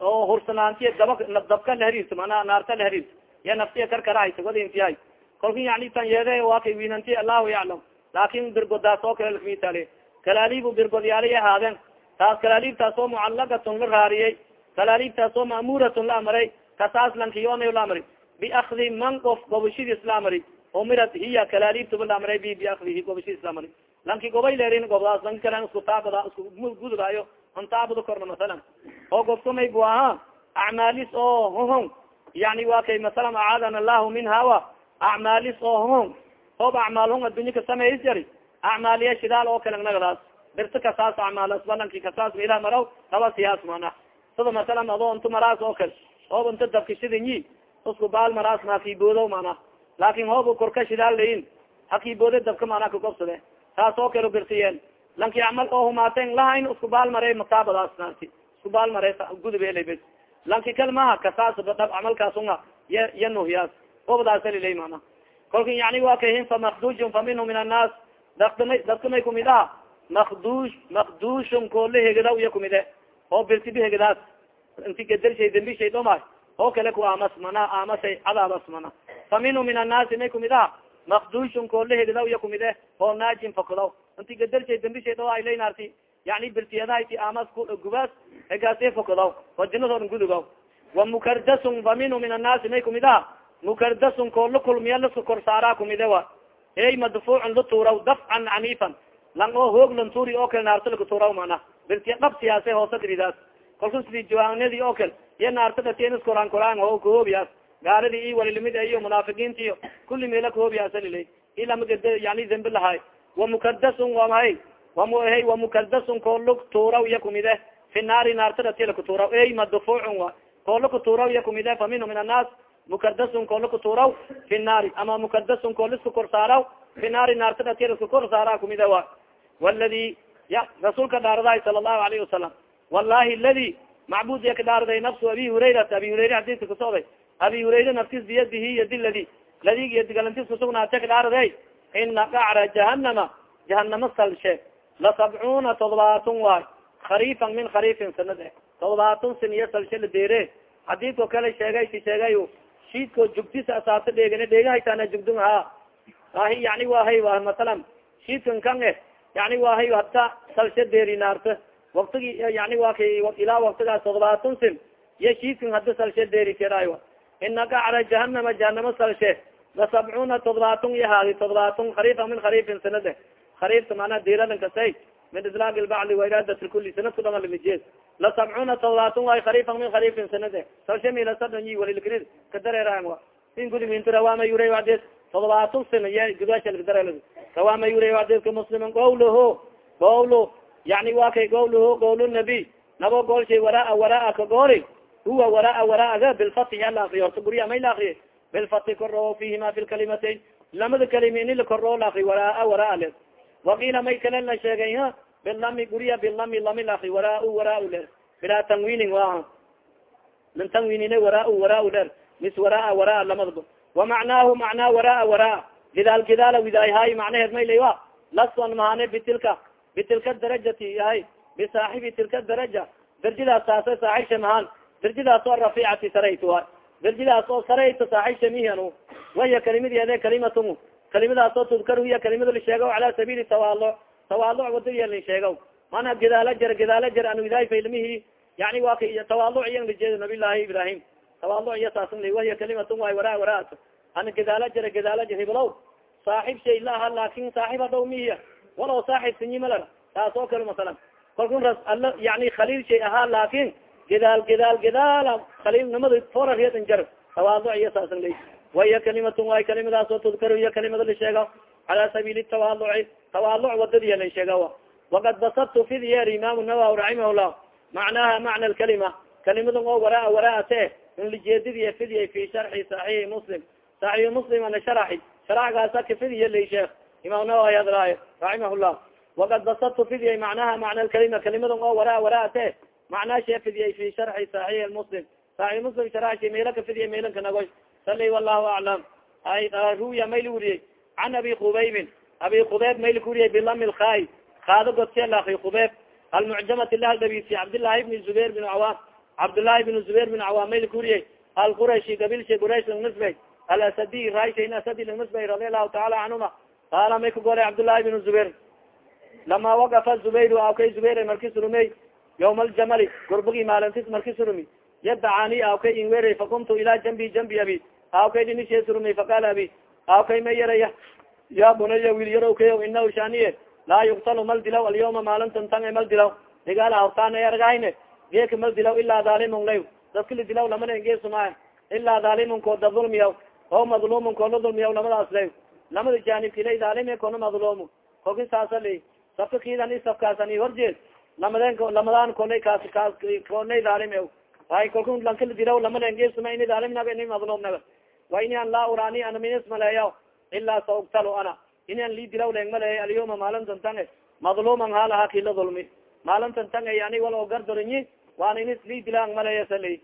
oo hursanaantiya daba dabka lahariirto mana naarta lahariirto ya naftiya karkarahaysa godintiyahay kolka yani tan yeede waa wiinantiya allahu yaclam. Laakin birgodaas oo kale lakmitale kalaalibu birgodyaali ahaadeen. Taas kalaaliibtaas oo mucalagatun la raariyey. Talaaliibtaas oo ma'muratun la amray kasaas lankiyoona la amri biakdi man qof gobashadiis la amri umirad hiya kalaaliibtuba la amray bi biakdihi gobashadiis la amri lanki gobay leerin gobdaas lanki kalen isku taabada isku gudubaayo. On taabado korna masalan. Oo gofka may bu ahaa acmaalis oo hohon yani wa kay masalan acaadana allahu minha wa. Acmaalis oo hohon oob acmaal hon addunya ka sameeyis jari acmaaliya shidaal oo kale nagadaas birta kasaas acmaalas balanki kasaas meelaha maraw laba siyaas mana sida masalan adoo inta maraas oo kale oob inta dabka shidinyi isku baal maraas makiboodo mana laakin hoob korka shidaal layin hakiboode dabka mana kagobsade taas oo kale birtiyeen lanki camal oo humaaten lahayn isku baal mare mataabadaas naarti isku baal mare gudubelabes lanki kal maha kasaas dhab camalkaasunga ya ya nuhyaas obdaasalilah mana kolka yani wa kahin fa makdujun fa minhu min annaas dakdamay dadka may kumid aha makdush makdushun koola hegadaw iya kumide oo birtibi hegadaas inti gadershay dambishay dhoma oo kale ku amas mana amasay cadaabas mana. Fa minhu min annaasi may kumid aha makdushun koola hegadaw iya kumide oo naajin fakadaw inti gadershay dambishay dho aylaynarti yani birtiyadahayti amas gubaas hegaase fakadaw wajinadoodan gudugaw wa mukardasun fa minhu min annaasi may kumid aha mukardasun koo la kulmiya laska kor saaraa kumide wa ey madfuucun la tuuraw dafcan canifan lang oo hoog lan tuuri oo kale naarta laka tuuraw mana birtiya dhab siyaase hoosa diridaas kalku sidii jawaanadii oo kale iyo naarta dhatiens koraan koraan ho kahoobiyaas gaaladii iyo walilimid iyo munaafiqiinta iyo kulli meela kahoobiyaasa lilay ilamagad yani dambi lahaay wa mukadasun wa mahay wamuhay wa mukadasun koo la tuuraw iya kumide fi naari naarta dhati laka tuuraw ey madfuucun wa koo laka tuuraw iya kumide fa minhu min annaas mukadasun koo laka tuuraw fi naari ama mukadasun koo liska kor saaraw fi naari naarta dhati liska kor saara kumide wa waladi ya rasuulka dhaaradahay sala allahu alayhi wasalam wallahi ladi macbud ya ka dhaaraday nafsu abi hurayrata abi hurayra hadiska kasocday abi hurayra naftis biyadihi yadi ladi ladi yadigalantis kasugnaate ka dhaaraday ina qacra jahanama jahanama salshe la sabcuuna todobaatun waay kharifan min kharifin sanade todobaatun sin iyo salshe la deere xadiidko kale sheegay si sheegay shiidko jugtisa asaabta dheegane dheegahaytaana jugdun ha. Ahi yani wa masalan shiidkan kan e yani wahay hata salshe deeri naarta waktigi yani wa ilaa waktigaas todobaatun sin iyo shiidkan hada salshe deeri keraay ina gacra jahanama jahanamo salshe la sabcuuna todobaatun iyo haadi todobaatun kharifan min kharifin sanade kharifta manaa diradan kasay min islaaq lbacli wairadat lkuli sanadku dhama limijeed la sabcuuna todobaatun waay kharifan min kharifin sanade salshe milasadhanyi walilkrid kadareeraan wa in gudi mintu rawama yura ades todobaatun sina y gudashalkadare rawama yura adeska muslimin gowluhu gowlu yani wa kay gowluhu gowl nabiy nabo goolshay waraa waraa ka gooli huwa waraa waraaga bilfati ala akriy horta guriya may la akriye bilfati koroo fihima fi lkalimatayn lamada kalima ini la koroo la akri waraa waraa le wakiila may kale la sheegay bilami guriya bilami lami la akri waraa waraa le bilaa tanwinin wa. Min tanwinine waraa waraa ler. Mis waraa waraa lamadaba وamacnaahu macnaa waraa waraa. Gidaal gidaala widaayahay macnaheed maylay wa. Lason mahane bitilka. Bitilka darajati yahay bisaaxibi tilka daraja. Darjadaas saasa saaxibsha mahaan darjadaas oo rafiicati sarayta wa darjadaas oo sarayta saaxibsha mihian wahiya kalimideede kalimatun kalimadaas oo tudkar hiya kalimada la sheego cala sabiili tawaalo tawaalo wadadiya la sheego mana gidaala jar gidaala jar an widaay failmihi yani wa ka tawaaluc iyan lajeedo nabi llahi ibrahim tawaaluc iya saasan la wahiya kalimatun waay waraa waraat. Ana gidaala jara gidaala jar hiblow. Saaxib shay laaha laakin saaxib hadaw mihiya walaw saaxib sinyimalala taas oo kale masalan. Kalkun ras alla yani khaliil shay ahaa laakin gidaal gidaal gidaala khaliilnimada foraryadan jar. Tawaaluc iya saasan lay. Wahiya kalimatun waay kalimadaas oo tudkar iya kalimada la sheega cala sabiili tawaaluci tawaaluc wadadiya la sheega wakad basabtu fidyeer imaamu nawawi raximah llah macnaha macna lkalima kalimada oo waraa waraate in lijeedadiya fidya fi sharxi saxiixi muslim saxiix muslim ana sharaxi sharaxgaasa ka fidya lay sheekh imaam nawawi adraayo raximah llah wakad basabtu fidyay macnaha macna lkalima kalimada oo waraa waraate macnaa shee fidyay fi sharxi saxiix muslim saxiix muslim sharaxshi meela ka fidya meelanka nagoy sali wallahu aclam ay ruya mayl uriyey can abi khubaybin abi khubayb mayl ka uriyey bilami lkhaay kaado godse laakri khubayb almucjamati lahaldabisi cabdillaahi bni zubayr bin cawaam cabdullaahi bn zubayr bin cawaam mayl ka uriyey alqurayshi gabilsha quraysh langnisbay alasadi raishain asadi langnisbay radi allahu taala canhuma qaala may ka golay cabdullaahi bn zubayr lama waqafa zubayr akay zubayr marki surumey yawma aljamali gurbagi maalintis marki surumi yadacani aawkay inweray fakumtu ilaa jambi jambi abi aawkay dhinishe surumi faqaala abi aawkay ma yaraya? Ya bunaya wiil yarowkayo inahu shaniye laa yuktalu mal dilaw alyawma maalintan tan mal dilaw. Digaala hortaana argahayne geeka mal dilaw ilaa dhalimun lay dadkali dilaw lamana geesumaya ilaa dhalimun kooda dulmiyaw o madlumun koona dulmiyaw lamadaas lay lamada janibkilay dhaalime koona madlumu kolki saasa lay safka kidan i safkaasani horjeed lamaden lamadaan kolay kaas kaas koonay dhaalime ay kolku lankala dilaw lamaden geesuma ini dhaalimnaga ini madlumnaga wa ini an laa urani ana minis maleeya ilaa sauktalo ana. Ini an lii dilaw leeng alyawma maalintan tange madluman haalaha kila dulmi maalintan tange yani wal oo gardorinyi waana inis lii dilaang maleeya sali.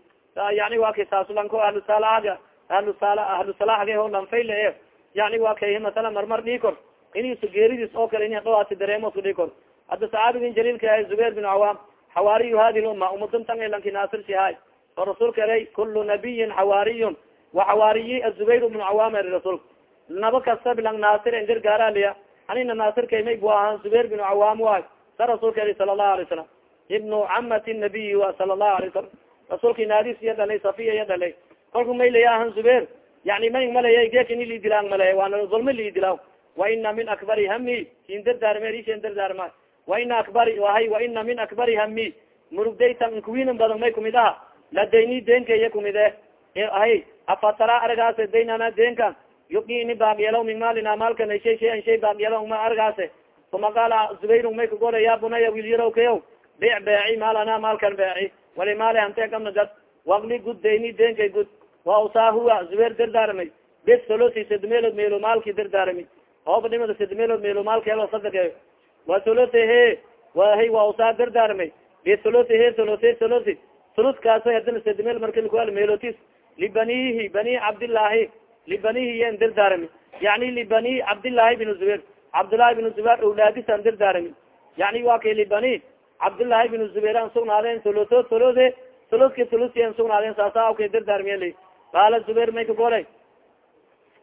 Yani waa kay saasulanko ahlusalaga ahlusal ahlusalaxge o lanfayle e yani waa kay masala marmar dhii kor inisu geeridis oo kale in dhawaasi dareemosku dhii kor hadda saxaabigin jaliilka ahay zubair bin cawaam xawaariyu hadi lumma umadan tan lanki naasir sihay oo rasuulka eray kulu nabiyin xawaariyun waxawaariyi azubayr bnu cawaam eri rasuulka naba kasta bilang naasir en gargaaraliya anina naasirkaymay bu ahaan zubair bin cawaam waay sa rasuulka eri sala allahu alay salam ibnu camati nabiyi wa sala allahu alay salam rasuulka inaadis iya dhalay safiya iya dhalay. Kolku maylaya ahan zubair yani may malaya gekini lidilaang malaya waana zulmi lidilaw wa ina min akbari hami sin dardaarme rishen dardaarma wa ina akbari wahay wa ina min akbari hami murugdaytan kuwinan badan may kumid aha. Ladayni deenkaya kumid e hay afatara argaase daynana deenkan yuqini baaqyelaw min maalina maalkana shay shay an shay baaqyelaw ma argaase uma qaala zubayr may kagora ya bunaya wiil yarow kayaw bic beeci maalana maalkan beeci wali maali hante kamna gad waqli gud dayni deenkay gud wa usaa huwa zubayr dardaarmay bis solosi sid meelood meelo maalki dardaarmi ooba dhimada sid meelood meelo maalkeelo sadake wa solosi he wahay wa usaa dardaarmay bis solosi he solosi solosi suluskaasa hadina sid meel markal meelotis libanihi bani cabdillaahi libanihi yen dardaarmi yani libani cabdillaahi bin zubair cabdullaahi bin zubair awlaadisan dardaarmi yani wa kay libani cabdullaahi bin zubair an sugnaadeen soloso solose soloski solosi sugnaadeen saasa awkay dardaarmiye qaala zubair may ka golay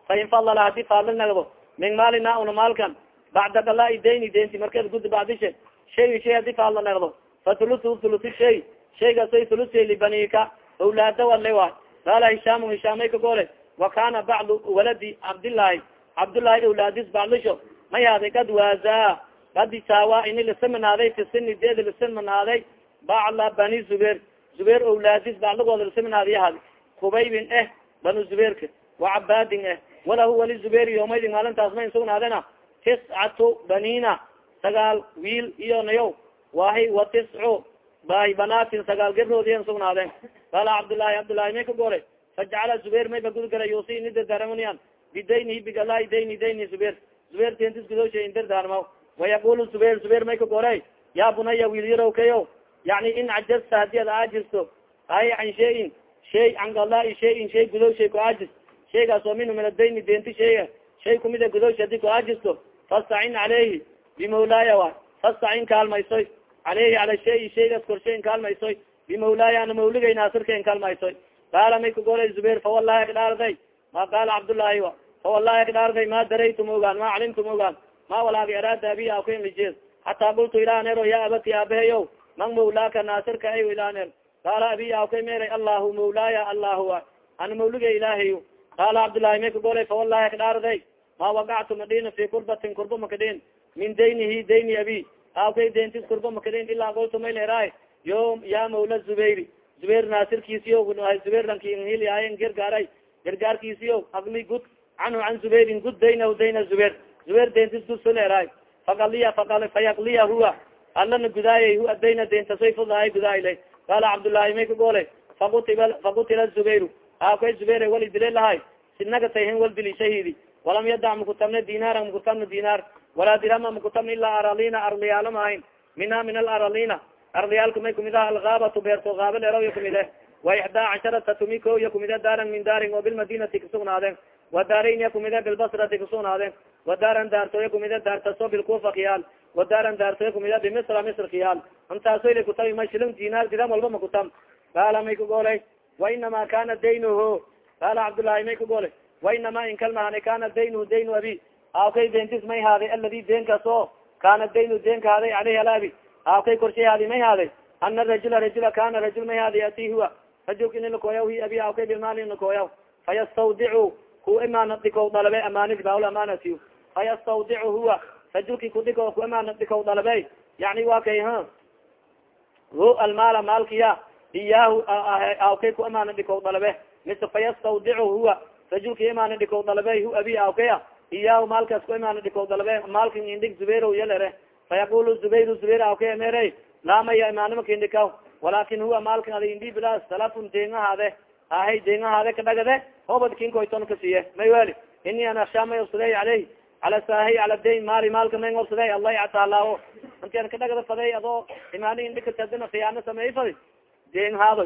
fain fadala haddii faadil nagdo min maalina una maalkan bacda galaa dayni daynti markeed gudi bacdishe shay shay haddii faadla nagdo fa thulusu thulusi shay shaygaasay thulusi libanika awlaada wale waay qaala hishaam hishaamay ka gole wa kana bacdu waladi cabdillaahi cabdullaahi awlaadis bacdisho may haaday kad waazaa kadi saawa ini lisaminaaday fi sini deedi lisaminaaday bacla bani zubair zubair awlaadis bacligooda lisaminaadiy hadi kubaybin eh banu zubairka wacabaadin eh walahu wali zubair yoomaydin maalintaas ma insugnaadena tiscatu banina sagaal wiil iyo nayow wahay wa tiscu bahi banaatin sagaal gebroodi insugnaadeen qaala cabdullaahi cabdullaahi may ka goray fajacala zubair may ba gudgala yusi ini dardaarmaniyan bidaynihi bigalaahi dayni dayni zubair zubair tentis gudosha in dardaarma wayaqulu zubair zubair may ka goray ya bunaya wiil yarow kayo yani in cajasta haddii ad aajisto ay an shayin shay an galai shayin shay gudow shay ku aajis shaygaas oo minhu min adayni deenti shayga shay kumida gudowsha haddii ku aajisto fastacin caleyhi bimawlaaya wa fastacin kaalmaysoy caleyhi cala shayi shaygaas korshayn kaalmaysoy bimawlaaya ana mawligay naasirkain kaalmaysoy qaala may kagolay zubair fawallahi akdhaarday ma qaala cabdullaahi wa fawallahi akdhaarday ma daraytum ogaan ma calimtum ogaan ma walaagi araada abiya akuinlijeed hataa qultu ilaanero ya abati aabaheyo man mawlaaka naasirka ay ilaaner qaala abiya akay meeray allahu mawlaaya allahu a ana mawliga ilaahayo qaala cabdullaahi may kagolay fawallahi akdhaarday ma wagactu madhina fi kurbatin kurba makadhin min daynihi dayni abi aakay dentis kurba makadhin ilaa qultu may leeraay yo ya mawla zubayri zubayr naasirkiisiyo zubayr lankinhilyahayen gargaaray gargaarkiisiyo agli gud canhu can zubayrin gud daynahu dayna zubayr zubayr dentis gud so leeraay fakaliya fayakliya huwa alana gudaayay hua dayna dentasoy fudahay gudaayla qaala cabdullaahi may kagolay fakutiba fakutila zubayru aakay zubayr wali dile lahay sinaga tayhin wal dili walam yadac makutabna dinaaran makutabna dinaar walaa dirama makutabna ilaa aralina arliyaalo maahin mina min alaralina arliyaalka may kumid ah algaabatu beerto gaaba leeraw kumid eh wa ixdaa casharata tumi ko ya kumide daaran min daarin oo bilmadinati kasugnaadeen wa daarayn ya kumide bilbasrati kasugnaadeen wa daaran daartooya kumide daartaso bilkufa kiyaal wa daaran daartooya kumide bimisra misr kiyaal intaaso ila kutabi ma shilin dinaar diram walba makutam qaala may kagolay wa inama kana daynuhu qaala cabdullaahi may kagolay wa inama inkalmahani kana daynuhu daynu abi aakay dentis may haaday aladi deenkaas oo kana daynu deenka haaday aleyhi ala abi aakay korshay haadi may haaday ana rajula rajula kana rajul may hada yati huwa? Rajulka ini lakoyaw hi abi awkay bilmaali lakoyaw fayastawdicu ku imaana dhikow dalabe amaanid bawl amaanati fayastawdicu huwa rajulki kudhiko ku imaana dhikow dalabe yani wa kay ha hu almaala maalkiya iyahu awkay ku imaana dhikow dalabe mise fayastawdicu huwa rajulka imaana dhikow dalabe hu abi awkaya iyahu maalkaas ku imaana dhikow dalabe maalka indig zubayr yalere fayaqulu zubayr zubayr awkay mere laamaya imaanima kindhikaw walakin huwa maalkan ada indi bilas salafun deengahaade ahay deengahaade kadhagade hobad kinkoyton kasiye may weli ini an akshaamay obsaday aleyh cala saahi cala dayn maali maalka may obsaday allah ataalaaho intian kadhagada faday adoo imaani indhikatadina khiyaano sameey fadi deenhaado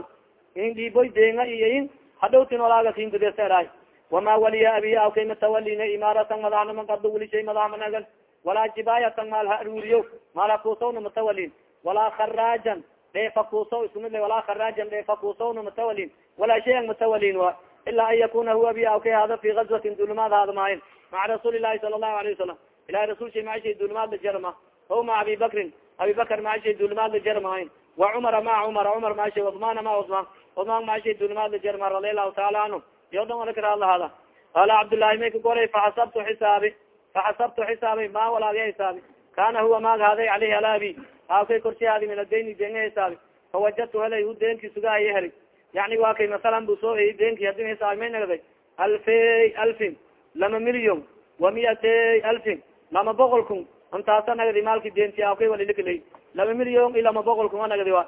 in dhiiboy deenga iyoin hadhowtin olaaga kingudeseeraay wama waliya abiya awkay matawalina imaaratan madaxnaman qabdo weli shay madaxmanagan walaa jibaayatan maal ha aruuriyo maala kuusawna matawalin walaa kharaajan dheefa kuusaw isku mid walaa kharaajan dheefa kuusawna matawalin walaa shayan matawalin wa ilaa an yakuna huwa abiya awkay hada fi gazwatin dulimaad haada maahin maca rasuuli lahi sala allahu alayه wasalam ilahi rasul shay maca shay dulimaad la jarma o maca abi bakrin abi bakr maca shay dulimaad la jarmahayn wa cumara maca cumara cumar maca shay cusmaana maca cusmaan cusmaan maca shay dulimaad la jarma radi allahu taala canhu iyo dhan ala kara lahada qala cabdullahi may ka goray faxasabtu xisaabi faxasabtu xisaabi ma walaagya xisaabi kana huwa maaga haday aleyhi ala abi aakay korshahaadi min adayni deenga xisaabi fawajadtu helay hu deenki sugaaya heli yani waa kay masalan bu soo deenki haddii xisaabi may nagday alfey alfin lama milyon wa miyatey alfin lama boqol kun intaasa nagdi maalki deenti aakay walilikilay lama milyon i lama boqol kun a nagdi wa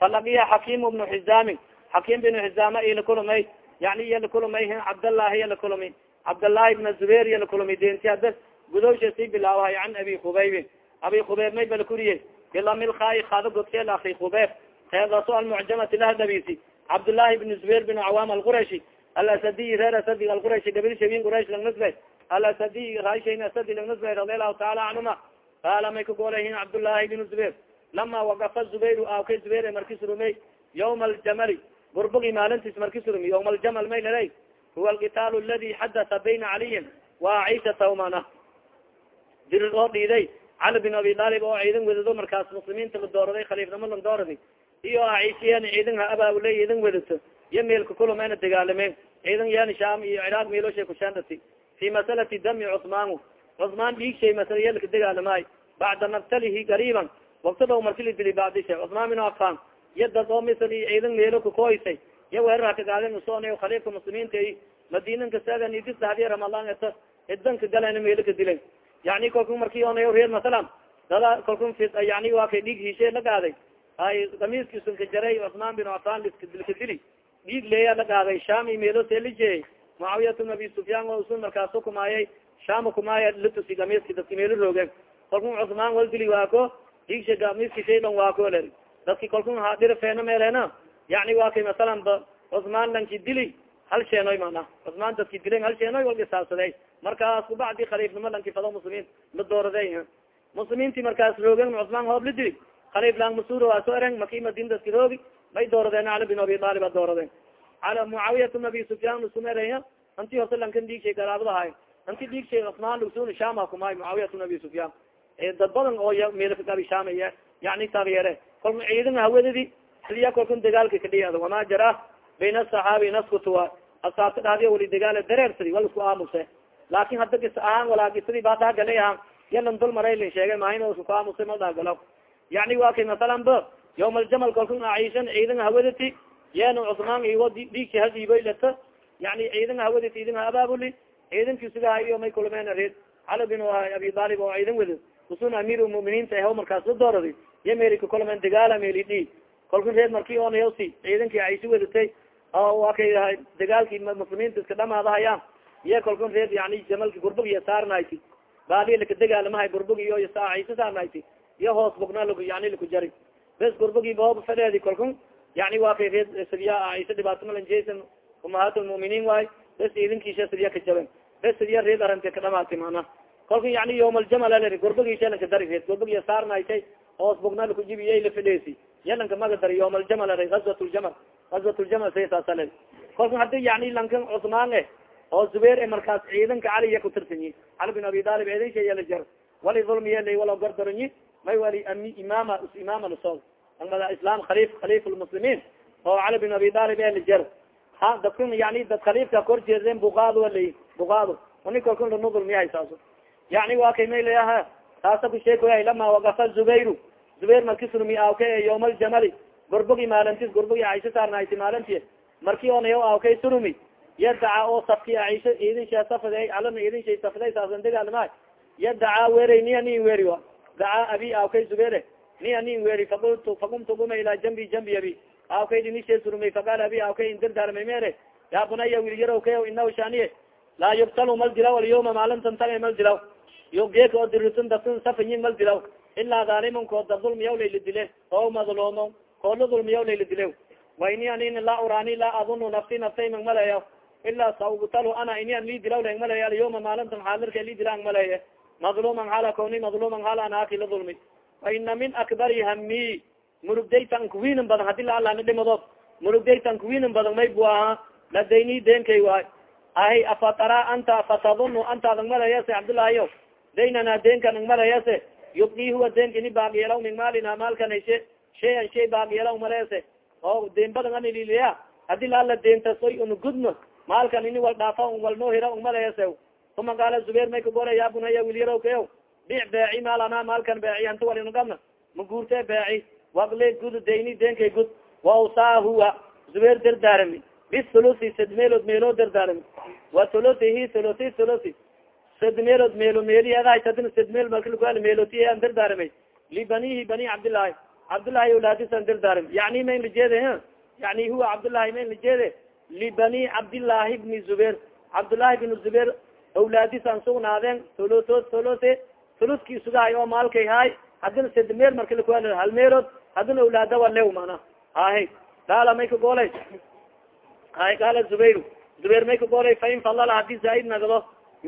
falaqiya xakim bnu xizaamin xakim binu xizaama ilakulumay yani iya lakulumay cabdallahi iya lakulumi cabdallahi bna zubair iya lakulumi deenti ada gudowsha sii bilaawahay can abi khubaybin. Abi khubayb may balakuriye bilamilkhaai kaado godkeel akri khubayb. Eedaso almucjamati lahadabisi cabdullahi bn zubair bin cawaam alqurashi alasadiy reer asadi alqurashi gabil shawin quraish langnisbay alasadiy raashayn asadi langnisbay radi allahu taala canhuma qaala may kagoolahin cabdullahi bn zubair lama wagafa zubayr aawkay zubayr markis rumey yawma aljamali. Gurbugi maalintiis markis rumi yawma aljamal may lalay huwa alqitaal aladi xadata bayna caliyin wa aishata umana dirir oo dhiiday. Cali bin abi aalib oo ciidan wedado markaas muslimiinta la dooraday khaliifnimo la dooradi iyo aishiyan ciidan ha abaabule ciidan wedato iyo meelka kulumeyna dagaalameen. Ciidan yani sham iyo ciraaq meeloshay kushandati fi masalati dami cusmaan cusmaan dhiigshay masala yelka dagaalamay. Bacda naftalihi gariiban. Wakti dhow marki la dili bacdisha cusmaan bin afan iyo dad oo misal iyo ciidan meelo kakoysay iyo weerar hakagaaden usoonay khaliifka muslimiinta madiinanka sagan idisahadiya ramadaan eta idanka galayna meelo ka dilay yani kalku marki reer masalan. Dada kalku yani waa kay dhiig hishe la gaaday. Ay kamiiskisunka jaray cusmaan bin afan lka dili. Dhiig leeya la gaaday. Sham meelo selije mucaawiyat bn abi sufyaan o usun markaas kumaayay. Sham kumaaya latusi kamiiski dadki meelo rooge kalku cusmaan wal dili waako dhiigsha kamiiski shaydan waako ler dadki kalku ha dhir feena meelena. Yani waa kay masalan cusmaan lanki dili hal sheenoy mana cusmaan dadki dilen hal sheenoy wal gisaabsaday markaas kubacdi khaliifnimo lanki fado muslimiin la dooraday muslimiinti markaas roogen cusmaan hoob la dili khaliif lang masuur waa so eren maki madin dadki roogi. May dooradeen cali bin abi aalib a dooradeen. Ala mucaawiyat bn abi sufyaan usumeraya anti hose lankan dhiigshay garaabada hay anti dhiigshay cusmaan lugsun shama kumaay mucaawiyat bn abi sufyaan. Dad badan oo meelka gabi shaamaya yani taageere kolka ciidan hawadadi xiliya kolkan dagaalka kadhiya wamaa jara bayna asaxaabi naskutuwa asaabta dhahdiya wali dagaala dareersadi wal isku aamuse laakin hadda gis ahaan walaa gisadi baa dhahgalay ahaan yalan dul maray lin sheegay maahin isku aamusay ma dhahgalo yani waa kay masalan ba yawm aljamal kalkun aishan ciidan hawadati yeena cusmaan iwo dhiigsi hadiiboy lata yani ciidan hawadati ciidan ha abaabuli ciidankii sugahayo may kulmeen reed cali bin abi aalib oo ciidan wada usun amiir muminiinta aho markaas la dooradi iyo meeli kakulmeen dagaala meeli dhii kalku reed marki onaysi ciidankii aisi wadatay oo waa kay dagaalkii muslimiinta iska dhamaadahayaan. Iyo kalkun reed yani jamalki gurbug iyo saarnayti baali laka dagaalamahay gurbug iyo isa saarnayti iyo hoos bugna yani laku jari. Bes gurbugii booba fadheedi kalkun yani waa kay reed sidiya aisa dhibaatamalanjesan umahaat lmuminiin waay bes ciidankiisa sidiya ka jaben bes sidiya reed arinta ka dhamaati mana kalku yani yawm aljamal aleri gurbugiisa lanka dari reed gurbug iyo saarnaytay hoos bugna laku jibiya la fadheesi. Yalanka maga dari yawm aljamal are gazwat ljamal gazwat ljamal saysaasale kalku haddii yani lankan cusmaan eh oo zubair e markaas ciidanka caliya kutirsanyi cali bin abi talib ciidan sha yala jar wali ulmi yala wala gardaranyi may wali ami imama is imama la soo islam khali khaliif lmuslimiin oo cali bin abi talib elijer ha dadkun yani dad khaliifka kor jeedeen bukaado alay bukaado uni kalkun lanudulmiyahay saaso. Yani waa kay maylayaha taasa ku sheekoya lama wagafa zubayru zubayr marki surmi awke yawma aljamali gorbogi maalintis gorbogi aisha saarnayti maalinti marki onayo awkay surumi yadaca oo safki aisha idinsha safday alana idinshay safday saasan degaalma yadaca weeray ni anin weeri wa? Daca abi awkay zubayre ni anin weeri faultu faqumtu guma ilaa jambi jambi abi awkay dinishe surumay faqaal abi awkay indirdaarmay mere ya bunaya wil yarow kayo inahu shaniye laa yubtalu mal dilaw alyawma maalintan taga mal dilaw yo geeka oo dirisan dasin safayin mal dilaw ilaa daaliman kooda dulmiyaw layla dile oo madluumo koola dulmiyaw layla dile wa ini anin laa urani laa adunu nafti naftay mang maleeya ilaa saubtalu ana ini an li dilaw lang maleeya alyawma maalintan xaadirka li dilaan maleeye madluman hala kawni madluman hala anaaki la dulmi fa ina min akbari hami murugdaytan kuwinan badan haddii la alana dhimadood murugdaytan kuwinan badan may bu aha ladayni deenkay waay ahay afatara anta afatadunu anta adang malayase cabdullaahiyo daynana deenka nang malayase yubdi huwa deenka ini baaqiyalaw ning maalina maalkan hayshe shay baaqiyalaw malayase oo deen badan anililiya haddii laala deentasoy un gudno maalkan ini wal dhaafa un wal noo hira un malayase uma qaala zubair may kagora ya bunaya wilyaraw kayo bic beeci maalana maalkan beeci anta walinugabna ma guurte beeci. Waqle gud dayni deenkay gud. Wausaa huwa zubair dardaarami bisulusi sad meelood meeloo dardaarami wa thulusihi thulusi thulusi sad meelood meelo meeliadahasadin sad meel malkal meeloti an dardaaramay libanihi bani cabdillaahi cabdullahi awlaadisan dardaaram yani mayn lajeede yani huwa cabdullahi mayn lajeede libani cabdillaahi bni zubair. Cabdullahi bn zubair awlaadisan sugnaadeen thuluso thuluse thuluskii sugahay oo maalkay haay hadina sad meel markal hal meelood hadina awlaada walew mana ahe qaala may kagoolay hay qaala zubayr zubayr may kagoolay fain falala haddii zaaid nagdo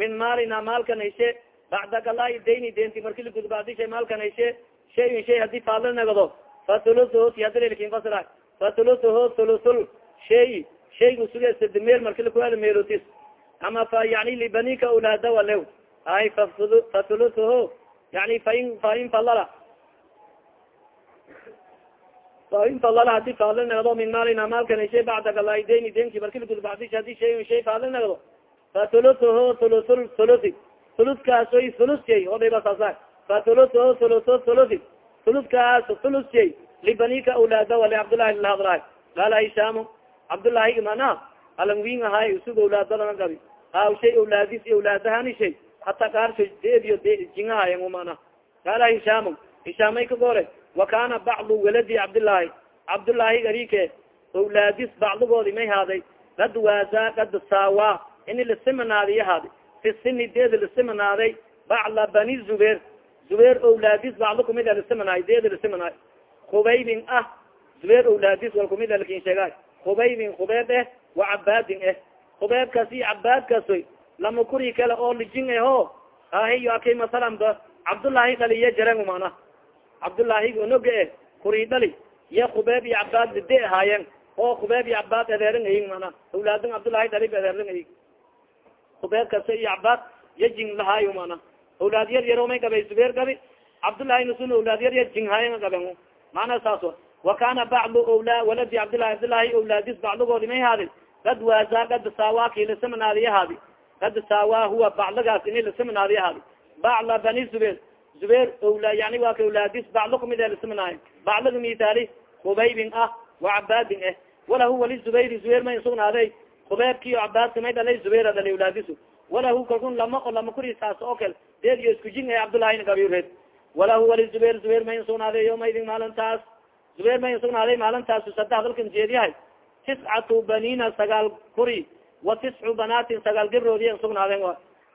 min maalina maalkan hayshe. Bacda galaa dayni deenti marki lagudbaadisha maalkan hayshe shayin shay haddii faala nagdo fatulusuhu siadalilkin fasra fatulusuhu thulusul shay shaygu suge sad meel marki lakuhada meelotis ama fa yani libanika awlaada walew ay fatulusuhu yani fain fain falala fain falala haddii faala nagdo min maalina maalkan hayshe bacda galaa dayni deenki marki lagudbaadish haddii shayin shay faala nagdo fatulusuhu thulusul thulusi thuluskaasoy thulusyay odayba saasa fatulusuhu thulusu thulusi thuluskaas thulusyay libanika awlaada wali cabdullahi lahadlahay qaala hishaam cabdullahi mana alan win ahay usug awlaadadana gabi aaw shay awlaadis awlaadahani shay. Hata kaarsho deediyo jingahayan mana qaala hishaam hishaamay ka gore. Wa kana bacdu waladi cabdillaahi cabdullaahi garike. Awlaadis bacdigoodi may haaday kad waaza kad saawa ini lasimanaaday haadi. Fi sini deedi lasimanaaday bacla bani zubair zubair awlaadis bacdo kumid a lasimanaayo deedi lasimanaayo khubaybin ah zubair awlaadis wal kumid a laakiin sheegaay khubaybin khubeeb eh wa cabaadin eh. Khubeebkaas iyo lama kuri kale oo lijin eho ahiyo akay masalan ba cabdullaahi dhaliya jaren mana cabdullaahi onoga eh kuri dhali iyo khubeeb iyo cabaad lide ahaayeen oo khubeeb iyo cabaad adeerin ayin mana awlaadin cabdullaahi dhali adeerin ayin kubeed kasta iyo cabaad yajin lahaayo mana awlaad yar yar may gabay zubeer gabi cabdullahi nasun awlaad yar yar jinhaayo gaben macnaa saas wa wa kana bacdu awla waladi cabdillahi cabdillahi awlaadis bacdigoodi may haadin. Kad waaza kad saawaki lasamanaadiya haadi. Kad saawa huwa bacdigaas ini lasamanaadiya haadi. Bacla bani zubeer zubeer awla yani waa ka awlaadis bacdo kumid ee lasamanaayo baclada mithaali khubaybin ah wa cabaadin eh. Walahu wali zubayri zubeer may sugnaaday kubeebkiyo cabaadka may dhalay zubayra dhalay awlaadisu walahu kalkun lama lama kuri saas oo kale. Deed iyo isku jin cabdullahina gabireed walahu wali zubayr zubayr mayn sugnaaday yawmaydin maalintaas zubayr mayn sugnaaday maalintaas sada hadalkan jeediyahay tiscatu banina sagaal kuri wa tiscu banaatin sagaal gabroodi sugnaadeen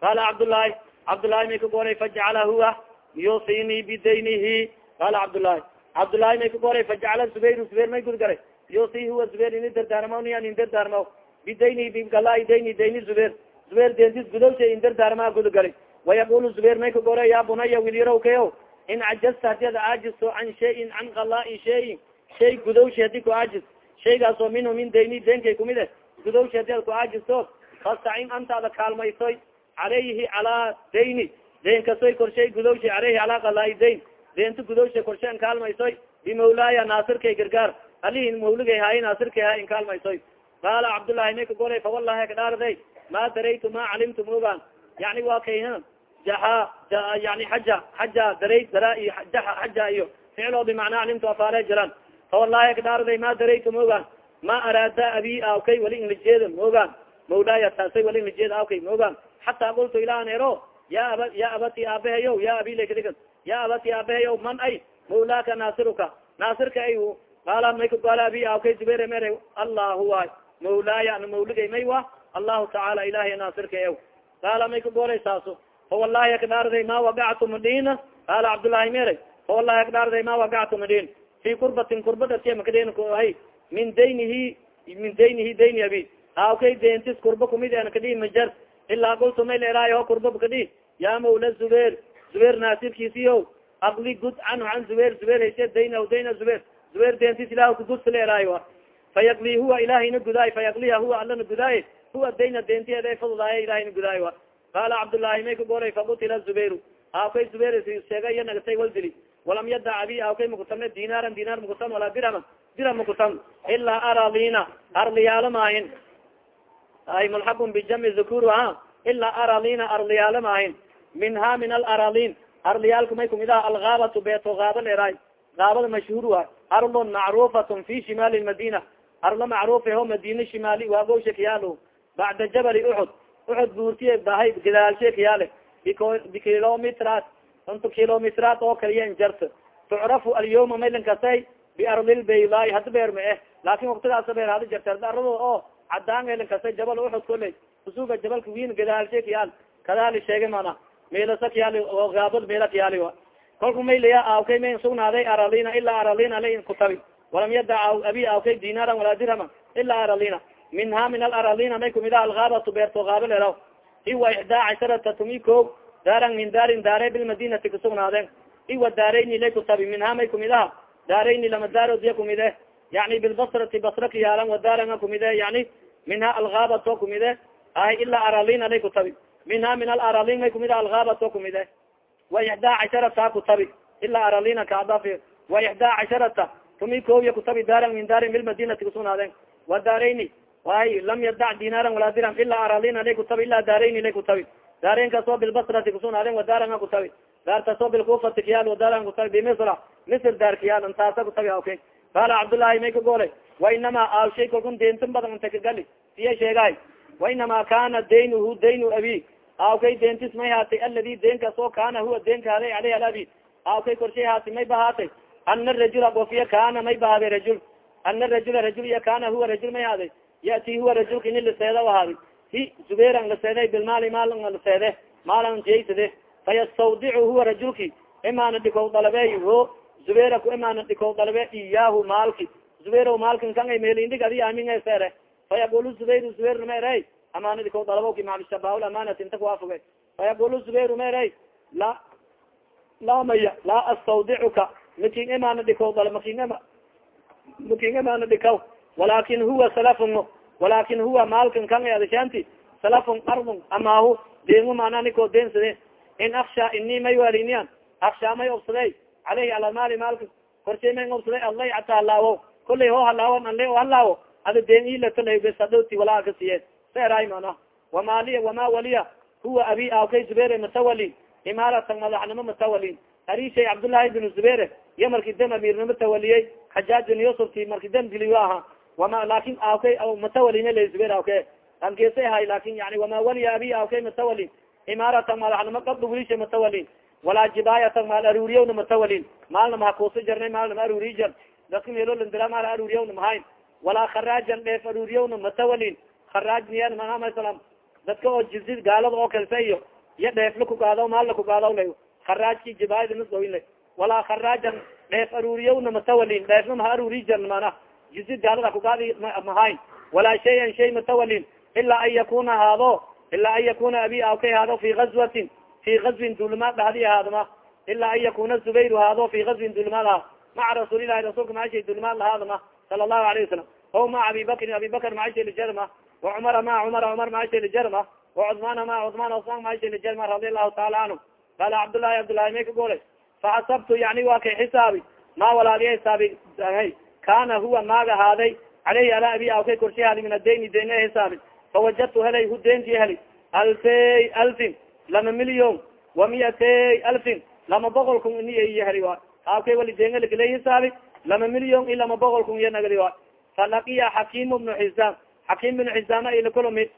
qaala cabdullaahi cabdullaahi may ka goray fajacala huwa yusini bidaynihi. Qaala cabdullaahi cabdullaahi may ka goray fajacala zubayr zubayr may gudgaray. Yusi huwa zubayr ini dardaarmaw niyan in dardaarmaw bidayni bigala dayni dayni zubair zubair dentis gudowsha in dardaarmaa gudagali wayaqulu zubair may ka gore ya bunaya wilyaraw kayo in cajazta haddii ada caajisto can shayin can kalaa'i shayin shay gudowshi haddii ku caajis shaygaas oo minhu min dayni deenkay kumid e gudowshi haddii ad ku caajisto fastacin antaada kaalmaysoy calayhi calaa dayni deen kasoy korshay gudowshi aleyhi calaa kalaa'i dayn deenta gudowsha korshe an kaalmaysoy bimawlaaya naasirkay gargaar alihin mawligay haay naasirkay haay inkaalmaysoy qaala cabdullahi may ka golay wallahi kadhaarday ma daraytu ma calimtu maogaan yani waa kay jaxa yani xaja xaja daray dara iyo jaxa xaja iyo ficlo bimacnaa calimtu afaale jiraan fa wallahi kadhaarday ma daraytu maogaan ma araada abi aawkay wali inlajeeda maogaan mawlaaya taasay wali inlajeeda aawkay maogaan xataa qultu ilaan ero ya aba ya abati aabahayo ya abilakadiga ya abati aabahayo man ay mawlaaka naasiruka naasirka ay qaala may kagaala abi aawkay zubayr mere allahu waay mawlaaya ana mawligay may wa allahu tacaala ilahiy naasirka ew. Qaala may kagoolay saaso fa wallahi akdhaarday ma wagactu madina qaala cabdullahi mere fa wallahi akdhaarday ma wagactu madin fi kurbatin kurbadati makadeen hay min daynihi min daynihi dayni abi. Aawkay dentis kurba kumid en kadhi majar ilaa kultu may leeraayo kurba kadhi ya mawla zubair zubair naasirkiisiyo akli gud canhu can zubair zubair hayse dayna dayna zubair. Zubair dentis ilah kagudsa leeraayo fayakli huwa ilahayna gudaay fayakliha huwa alana gudaay huwa dayna dentied fududaaye ilahayna gudaay wa qaala cabdullaahi may kagolay fakutila zubayr aawkay zubayr sheega iya nagatay wal dili walam yadac abi aawkay makutamne dinaaran dinaar makutam walaa dirhama dirham makutam ilaa aralina arliyaalo maahin ay mulxaqun bijamci dhukur ha ilaa aralina arliyaalo maahin minha min alaralin arliyaalka may kumid aha algaabatu beeto gaaba leeraay gaabada mashhuur wa arlon macrufatun fi shimaali madina arlo macruuf ho madina shimaali waagowsha kayaalo bacda jabali uxud uxud buurtiye bahay gadaalshe kayaale bikilomitrat unta kilomitrat oo kaliya injarta tucrafu alyawma maylan kasay biarlilbaylaay hada beer ma eh laakin waktigaasa beer hada jarta arado oo cadaan maylan kasay jabal uxud koley kusuga jabalka wiin gadaalshe kayaal kadaali sheegay mana meelasa kayaali oo gaabad meela kayaali a kolku maylaya aawkay mayn sugnaaday aralina ilaa aralina la kutabi walam yadac abi aawkay dinaaran walaa dirhama ilaa aralina minha min alaralina may kumida algaabatu beerto gaaba lelaw iwa ixdaa casharata tumi ko daaran min daarin daare bilmadinati kasugnaadeen iwa daarayni lay kutabi minha may kumidaha daarayni lama daaro diya kumide. Yani bilbasrati basra kayaalan wadaaranga kumide yani minha algaabato kumide. Ahay ilaa aralina lay kutabi minha min alaralin may kumida algaabato kumide. Wa ixdaa casharata kutabi ilaa aralina kaadafi wa ixdaa casharata tumi koya kutabi daaran min daarin bilmadinati kasugnaadeen wadaarayni way lam yadac dinaaran walaa dirham ilaa aralina lay kutabi ilaa daarayni lay kutabi daareyn ka soo bilbasrati kusugnaaden wadaaranga kutabi daartasoo bilkufati kiyaal wadaaran kutabi bimisra misr daar kiyaal taasa kutabi awke qaala cabdullaahi may ka goolay wainamaa aalshay kalkun deentan badan inta kagali siya sheegahay wainamaa kana daynuhu daynu abi. Aawkay deentis may haatay aladi deenkasoo kana huwa deenka haday aleyh alabi aawkay korshay haatay may bahaatay ana rajula gofiya kana may bahaaday rajul. Ana rajula rajul iya kana huwa rajul may haaday yati huwa rajulka ini laseeda ahaadi hi zubayran laseeday bilmaali maal laseede maalan jeysade fayastawdicu huwa rajulki imaana dhikow dalabe ho zubayra ku imaana dhikow dalabe iyaahu maalki zubayr maalkin kan ay meelindhig adi amin sere fayaqulu zubayr zubayr mere amaana dhikow dalabowki maclushabahl amaanati inta kuwaafuge fayaqulu zubayr mere la laa maya laa astawdicuka makin imaana dhikow dala makin makin imaana dhikaw walakin huwa salafun walakin huwa maalkan kan adashaanti salafun ardun amaahu deengu maana nikoo deensade in aksha ini may walinian aksha may obsaday caleyhi ala maali maalka korshay may obsaday allay ata halaawo kolay ho halaawo anle o halaawo ada deen ilatalabsadoti walaa ka siye seray mana wamaliya wama waliya. Huwa abi aakay zubayr matawali imaaratan madaxnimo matawalin arishay cabdullaahi bin zubayr iyo marki dam amiirnimo tawaliyey xajaaj bin yusufti marki dam diliyo aha wama laakiin aakay matawalin la zubayr aake angeesa ahay laakiin yani wama waliya abi aakay matawalin imaaratan madaxnimo qabda wilisha matawalin walaa jibaayatan maal aruuriyawna matawalin maalna mahakuusa jarnay maalna ma aruuriy jar dadka meelolandira maal aruuriyawna mahayn walaa kharaajan dheef aruuriyawna matawalin kharaaj niyan maamasalam dadka oo jizid gaalada oo kalse iyo iyo dheefla kugaadaw maal la kugaadaw lay kharaajki jibaayada nasgoyn lay walaa kharaajan dheef aruuriyawna matawalin dheefna maha aruuriy jarn mana jizid gaalada kugaadi mahayn walaa shayan shay matawalin ilaa an yakuna haado ilaa an yakuna abi aakay haado fi gazwatin fi gazwin dulimaad dhahdi ahaadama ilaa an yakuna zubayr haado fi gazwin dulimaad aha maca rasuulilahi rasuulka maashay dulimaad lahaadama sala allahu alayh wasalam o maca abi bakrin abi bakr maashay lijarma wacumara maa cumara cumar maashay lijarma wacudmaana maa cudmaan cusmaan maashay lijarma radi allahu taala canhu qaala cabdullahi cabdullahi may ka golay faxasabtu yani waa kay xisaabi ma walaaliya hisaabi kana huwa maag ahaaday caleyhi ala abi awkay korshahaadi min adayni dayna hisaabi fawajadtu helay hu daynti heli alfey alfin lama milyon wa miyatay alfin lama boqol kun ini iyo heli wa. Awkay wali dengalikala hisaabi lama milyon i lama boqol kun iyo nagli wa. Falaqiya xakim bnu xisam xakim bnu xisam ay lakulumi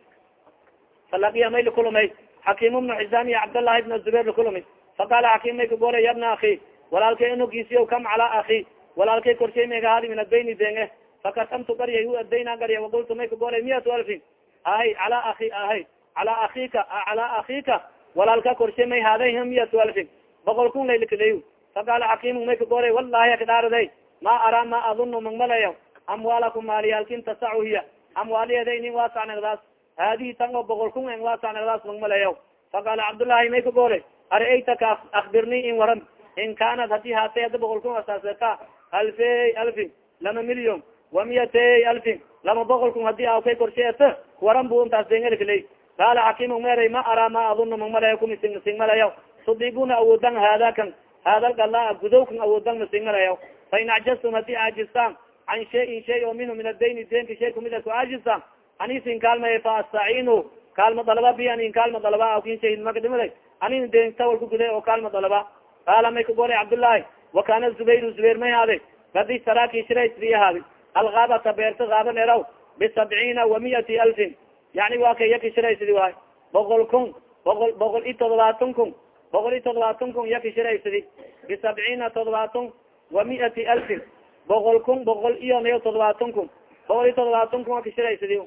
falaqiya may lakulumay xakim bnu xisam iyo cabdllahi bn zubayr lakulumi faqala xakim may kagolay yabna aki walaalkay inugiisiyo kam cala aki walaalkay korshay maygahaadi min adayni denge fakasamtu garya hu adayna garya waqultu may kagolay miyatu alfin? Ahay cala aki ahay. Cala akika cala akika walaalka korshay may haaday miyatu alfin? Boqol kun laylikaleyo faqala xakimu may kagolay wallahi akdaaraday ma araa ma adunu magmalayo amwaalakum maaliyaalkin tasacu hiya. Amwaaliyeeda inin waasacnagdaas haadihi tan oo boqol kun en waasacnagdaas magmalayo faqala cabdullaahi may kagolay araytaka akbirni in waran. In kanat haddii haatay hada boqol kun asaaseta alfey alfin lama milyon. Wa miyatay alfin lama boqol kun haddii aw kay korsheeta waran bu intaas dengelkaley qaala xakimu meray ma araa ma adunu magmalayo kumising singmalayo tudibuna awoodan hada kan hada gala gudowkan awoodan masingmalayo fain acjastum haddii aajistaan can shayin shay oo minhu min adayni denka shay kumida ku aajistaan anisin kaalmay fa astaciinu kaalma dalaba bi anin kaalma dalaba akin shay makadimada anin den tawal ku guday oo kaalma dalaba. Qaala may kagolay cabdullaahi wakana zubayr zubayr may haade kadi saraki shiraysdi haadi algaabata beerta gaaba dheeraw bisabciina wa miyati alfin yani waa kay yaki shiraysdi waay boqol kun boqol boqol i todobaatan kun boqol i todobaatan kun yaki shiraysdi bisabciina todobaatan wa miati alfin boqol kun boqol iyo nayo todobaatan kun boqol iyo todobaatan kun aki shiraysdi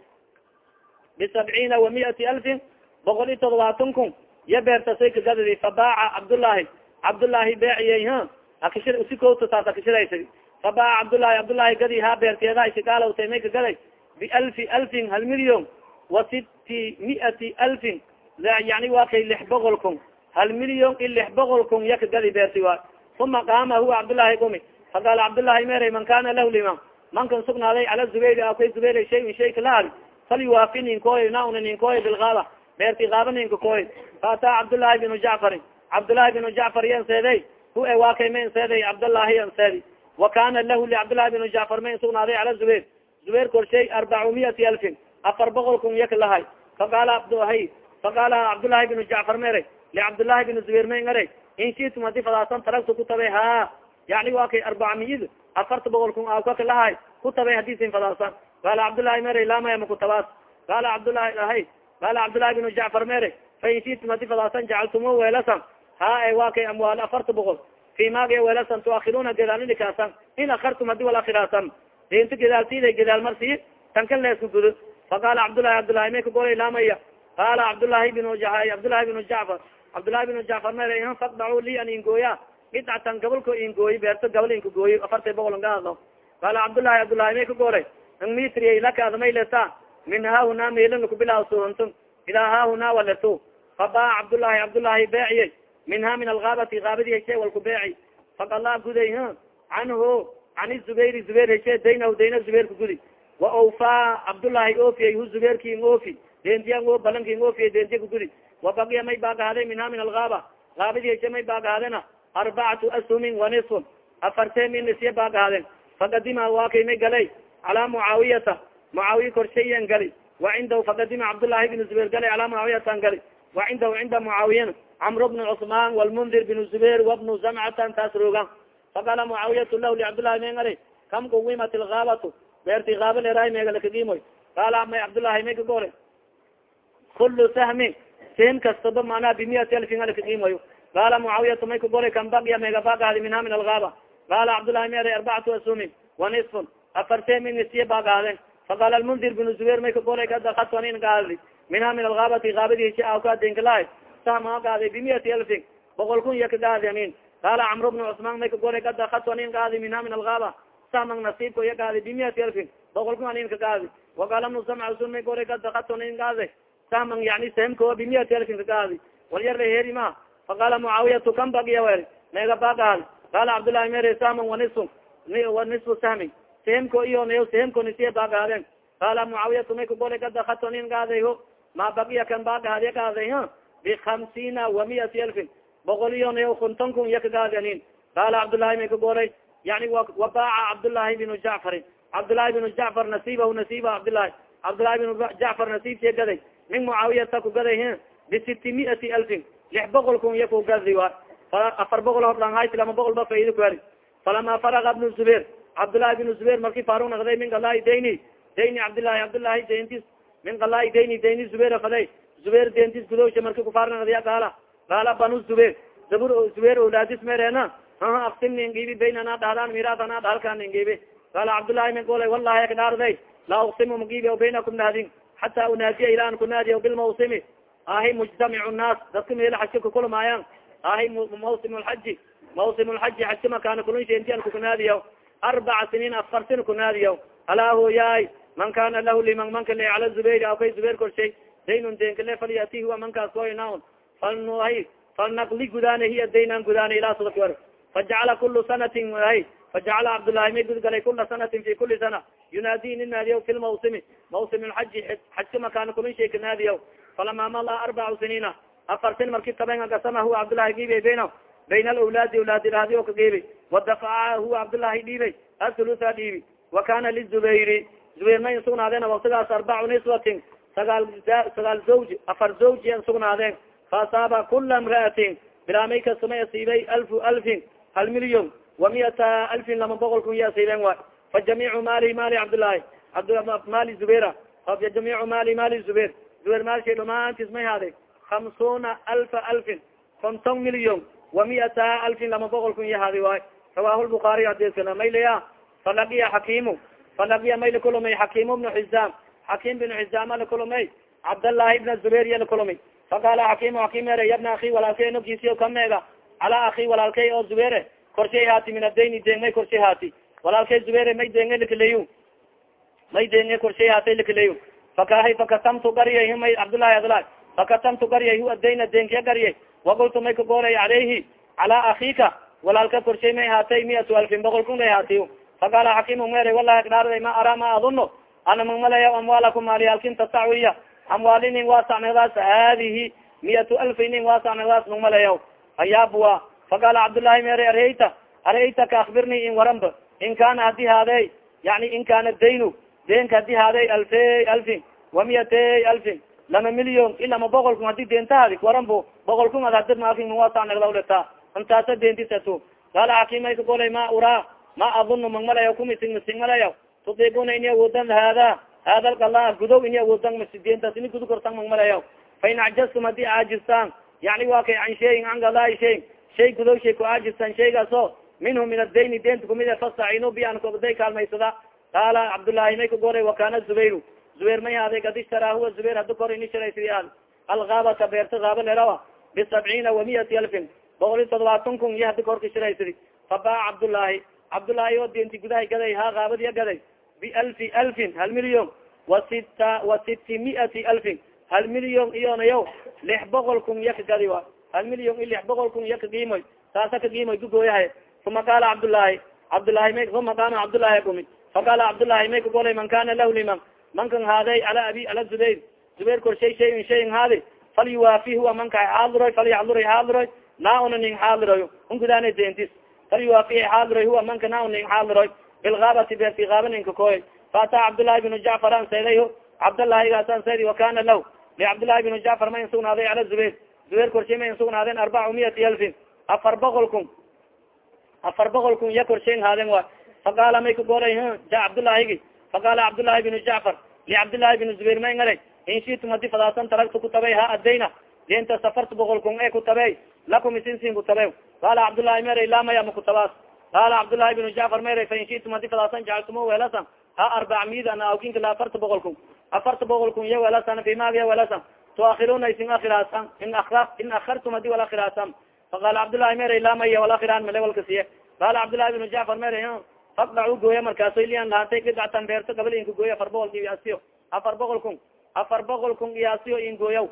bisabciina wa miati alfin boqol iyo todobaatan kun ya beertasay kagadadi fabaaca cabdullaahi cabdullaahi beeciyey ha akishir usikota taas akishiraysay fabaaca cabdullaahi cabdullaahi gadi ha beerteeda ishikaalawtay may kagaday bialfi alfin hal milyon. Wa siti miati alfin. Yani waa kay lix boqol kun. Hal milyon i lix boqol kun ya kagadi beerti uma qaama huwa cabdullaahi gumi. Faqaala cabdullaahi meray man kana lahu liman mankan sugnaaday cala zubayr akay zubayr shayin shayka lahadi falyuwaafi ninkooy nauna ninkooy bilgaaba beerti gaaba ninka kooy faataa cabdullaahi binu jacfarin. Cabdullaahi binu jacfar yan seeday hu e waa kay mayn seeday cabdullaahi yan seedi wa kana lahu licabdullahi binu jacfar mayn sugnaaday cala zubayr zubayr korshay arbacu miyati alfin. Afar boqol kun yak lahay faqaala abdhay faqaala cabdullaahi binu jacfar mere. Licabdullaahi binu zubayr may ngare in shitum haddii fadaasan taragtu ku tabay ha. Yani waa kay arbaca miyid afarta boqol kun a kaka lahay ku tabay hadiisin fadaasan qaala cabdullaahi mere lamaya makutabaas qaala cabdullaahi ahay qaala cabdullaahi binu jacfar mere. Fain shitum haddii fadaasan jacaltumo weelasan ha waa kay amwaal afarta boqol. Fi maga weelasan tuakiruna gedaalidikaasan in akartum haddii wal akiraasan dinta gedaaltida gedaal marsi tanka leesku gudo. Faqaala cabdullahi cabdullahi may kagolay lamaya qaala cabdullaahi binu cabdullaahi binu jacfar cabdullahi binu jacfar mere faqdacu li an ingooya idcatan gabalko ingooyi beerto gabal inka gooyi afarta boqol ngaado qaala cabdullaahi cabdullahi may kagolay ang mitriya lakaada may leta min haahuna meelana kubilaaw suhunto ilaa haahuna waleto fabaa cabdullaahi cabdullaahi beeciyey minha min algaabati gaabadi heshe walku beeci faqala guday canhu can zubayr zubayr heshe daynahu dayna zubayrka gudi wa awfaa cabdullaahi oofiyey hu zubayrki ing oofi dentiya o balanki ing oofiye dentiya kagudi wa baqiya may baagahaday minha min algaaba gaabadi heshe may baagahadena arbacatu ashumin wanisfun afarte min nisye baagahaden faqadima waa kay may galay calaa mucaawiyata mucaawiya korshayan gali wa cindahu faqadima cabdullaahi bn zubayr galay calaa mucaawiyatan gali wa cindahu cinda mucaawiyan camr bn cusmaan wlmundir bn zubayr wabnu zamcatan taas roogan faqala mucaawiyatu lah licabdullahi may ngali kam kuwimat ilgaabatu beerti gaaba leerahay meegalakagimoy qaala may cabdullahi may kagole kulu sahmin sahim kastaba manaa bimiyati alfin alakagimoyo qaala mucaawiyatu may kagole kam bagya meega baagahadi minha min algaaba qaala cabdullahi meeray arbacatu asumin wa nisfun afar sehmin nisiye baagahden faqala lmundir bn zubayr may kagole kadakatwanin gaadi minha min algaabati gaabadi hishi awkaadinkalahay sama gaadi bimiyati alfin boqol kun iya kagaadi amin. Qaala camr bnu cusmaan may kagole kadakatwanin gaadi minha min algaaba samang nasiibko iya gaadi bimiyati alfin boqol kun anin kagaadi waqala bnu samca sun may gole kadakatwanin gaade samang yani sehmko bimiyati alfin kagaadi walyara heri ma. Faqala mucaawiyatu kam bagiya wer meega baagaad qaala cabdullahi mere saman wanisfu wanisfu sahmin sehmko iyo nayo sehmko nisiye baagaaden qaala mucaawiyatu may kagole kadakatwanin gaaday ho ma bagiya kan baagaadiya gaaday ha bikamsiina wa miyati alfin boqol iyo nayo konton kun iya kagaadi anin qaala cabdullahi may kagolay yani wabaaca cabdالlahi بن jacfarin cabdالlahi بن jacfar nasiibahu nasiiba cabdالlahi cabdالlahi بن jacfar nasiibtiya gaday min mucaawiyata ku gaday bisiti miati alfin lix boqol kun iya ku gadi a afar boqol hodlanhayt lama boqol ba faidi ku heli falama faraga بن zubair cabdالlahi بن zubair marki farug naqday min galaahi dayni dayni cabdالlahi cabdالlahi dayntis min galaahi dayni dayni zubair faday zubair dayntis gudowsha marki kufaar naqdiya gaala gaala banu zubair zabur zubair olaadis mereena aftimni ngibi baynana dhahdaan miratana dhahalkan ngibi qala cabdالlahi min golay wallahi akdhaarday laa uksimu magibi baynakum nahdin xata unaadiya ila an kunaadiya bilmawsimi ahi mujtamic nnaas dadka meel xajka kakulmaayaan ahi mawsim lxaji mawsim lxaji xajka makaana kulunsa inti an kukunaadiya arbaca siniin afar sin kunaadiya alaa hooyaay man kana lahu liman manka le cala zubayr aw kay zubayr korshay daynun denkale falyati hua mankaas koynaon falnuhay falnaqli gudaane hiya daynan gudaane ilaa sadaki war fajacala kulu sanatin hay fajacala cabdullaahi may gudgalay kula sanatin fi kuli sana. Yunaadi nin naadiyaw fi lmawsimi mawsim lxaji xajka makaana kulin sheeka naadiyaw falama mala arbacu siniina afartin marki taben agasama huwa cabdullahi giibay bayna bayna alawlaadi awlaadi laadiyo ka giibay wadafaca huwa cabdullaahi dhiibay athulusa dhiibi wa kana lizubayri zubayr may sugnaadeen waktigaas arbacu niswatin sagaal sagaal zawj afar zawji an sugnaadeen faasaaba kula imra'atin bilaamay kasumay asiibay alfu alfin hal milyon wa miyata alfin lama boqol kun ya asiibeen wa fa jamiicu mali mali cabdالlahi mali zubayra jamiicu mali mali zubayr zubayr maalshay dhamaantis may haaday hamsuuna alfa alfin konton milyon wa miyata alfin lama boqol kun yahaadi waay rawahu lbukaariy hadiskana maylaya falagiya xakimu falagiya may lakulumay xakimu bnu xizaam xakim bnu xizaama lakulumay cabdالlahi bna zubayr ya lakulumay faqala xakimu xakim ere yabna aki walaalkay nogkiisiyo kameega calaa aki walaalkay oo zubayre korshay haati min adayni deengmay korshay haati walaalkay zubayre may deenge lakaleyu may deenge korshay haatay lakaleyu fakahay fakatamtu gariyay may cabdالlahi adlahi fakatamtu gariyay hu adayna deenkiya gariyay waqultu may kagoolay calayhi calaa akika walaalka korshay may haatay miatu alfin boqol kun lay haatiy faqala xakimu mere wallahi dhaarday ma araa ma aduno ana magmalaya amwaalakum maaliyaalkin tasawiya amwaalinin waasacnagdaas haadihi miyatu alfinin waasacnagdaas magmalaya ayaabua faqala cabdالlahi mere areyta areytaka akbirni in waranba in kana hadi haadey yani in kana daynu deenka hadi haadey alfey alfin wa miyatey alfin lama milyon i lama boqol kun hadi deentahadi waranbo boqol kun ad hadi maakin waasacnagdawleta intaasa deentisato qala xakimay kagolay ma uraa ma adunu magmalaya kumising misingmalaya tudibuna ini awoodan hada. Hada lkala gudow ini awoodan masideentaas ini gudu kortan magmalaya fain acjastum haddii aajistaan yani wa kay can shayin an galaa shay shay gudow shay ku aajistaan shaygaaso minhu min adayni deenta kumid fastaciinu bi an kobaday kaalmaysada qaala cabdullaahi may kagolay wakana zubayru zubayr may haaday kad ishtara huwa zubayr hadi kor ini sharaysay algaabata beerta gaaba lerawa bisabciina wa miyati alfin. Boqol iyo todobaatan kun iyo hadi korka shiraysadi fabaa cabdullaahi cabdullaahi oo deenti gudahay gaday ha gaabadiya gaday. Bialfi alfin hal milyon. Wa sita wa siti miati alfin. Hal milyon iyonayo lix boqol kun iya ka gadi wa. Hal milyon i lix boqol kun iya ka giimoy. Saasa ka giimoy gugooyahay uma qaala cabdullaahi cabdullaahi may uma qaama cabdullaahi gumi faqaala cabdullaahi may kagolay man kana lahu liman. Mankan haaday ala abi ala zubayr. Zubayr korshay shayin shayin haadi. Falyuwaafi huwa manka xaadiroy falyacduray xaadiroy naa una ning xaadiroy unkudaana dentis falyuwaafi xaadiroy huwa manka naa ning xaadiroy bilgaabati beerti gaaba ninka koy faataa cabdullaahi binu jacfar an sayday cabdallaahi gaasan saydi wakana lah licabdullaahi binu jacfar ma sugnaaday ala zubayr. Zubayr korshay ma in sugnaadeen arbaca miyati alfin. Afar boqol kun afar boqol kun iya korshayn haaden wa. Faqaala may kagoolay ja cabdullaahigi faqaala cabdullaahi binu jacfar licabdullaahi binu zubayr may ngala in shitum hadi fadaasan taragtu kutabay ha adayna denta safarta boqol kun e kutabey lakum isinsin kutabey qaala cabdullaahi mere lamaya ma kutabaas qaala cabdullaahi binu jacfar mere fa in shitum hadi fadaasan jacaltumo welasan ha arbac midan awkinka la afarta boqol kun afarta boqol kun iya welasan fi maagiya welasan tuakiruna isin akhiraasan in a in akartum hadi wala khiraasan faqaala cabdullaahi mere lamaya wala khiraan male walka siye qaala cabdullaahi binu jacfar mere faqdacu gooya markaaso lian lahaantay kidactan beerto gabal inka gooya afar boqol iyaasiyo afar boqol kun afar boqol kun iyaasiyo in gooyaw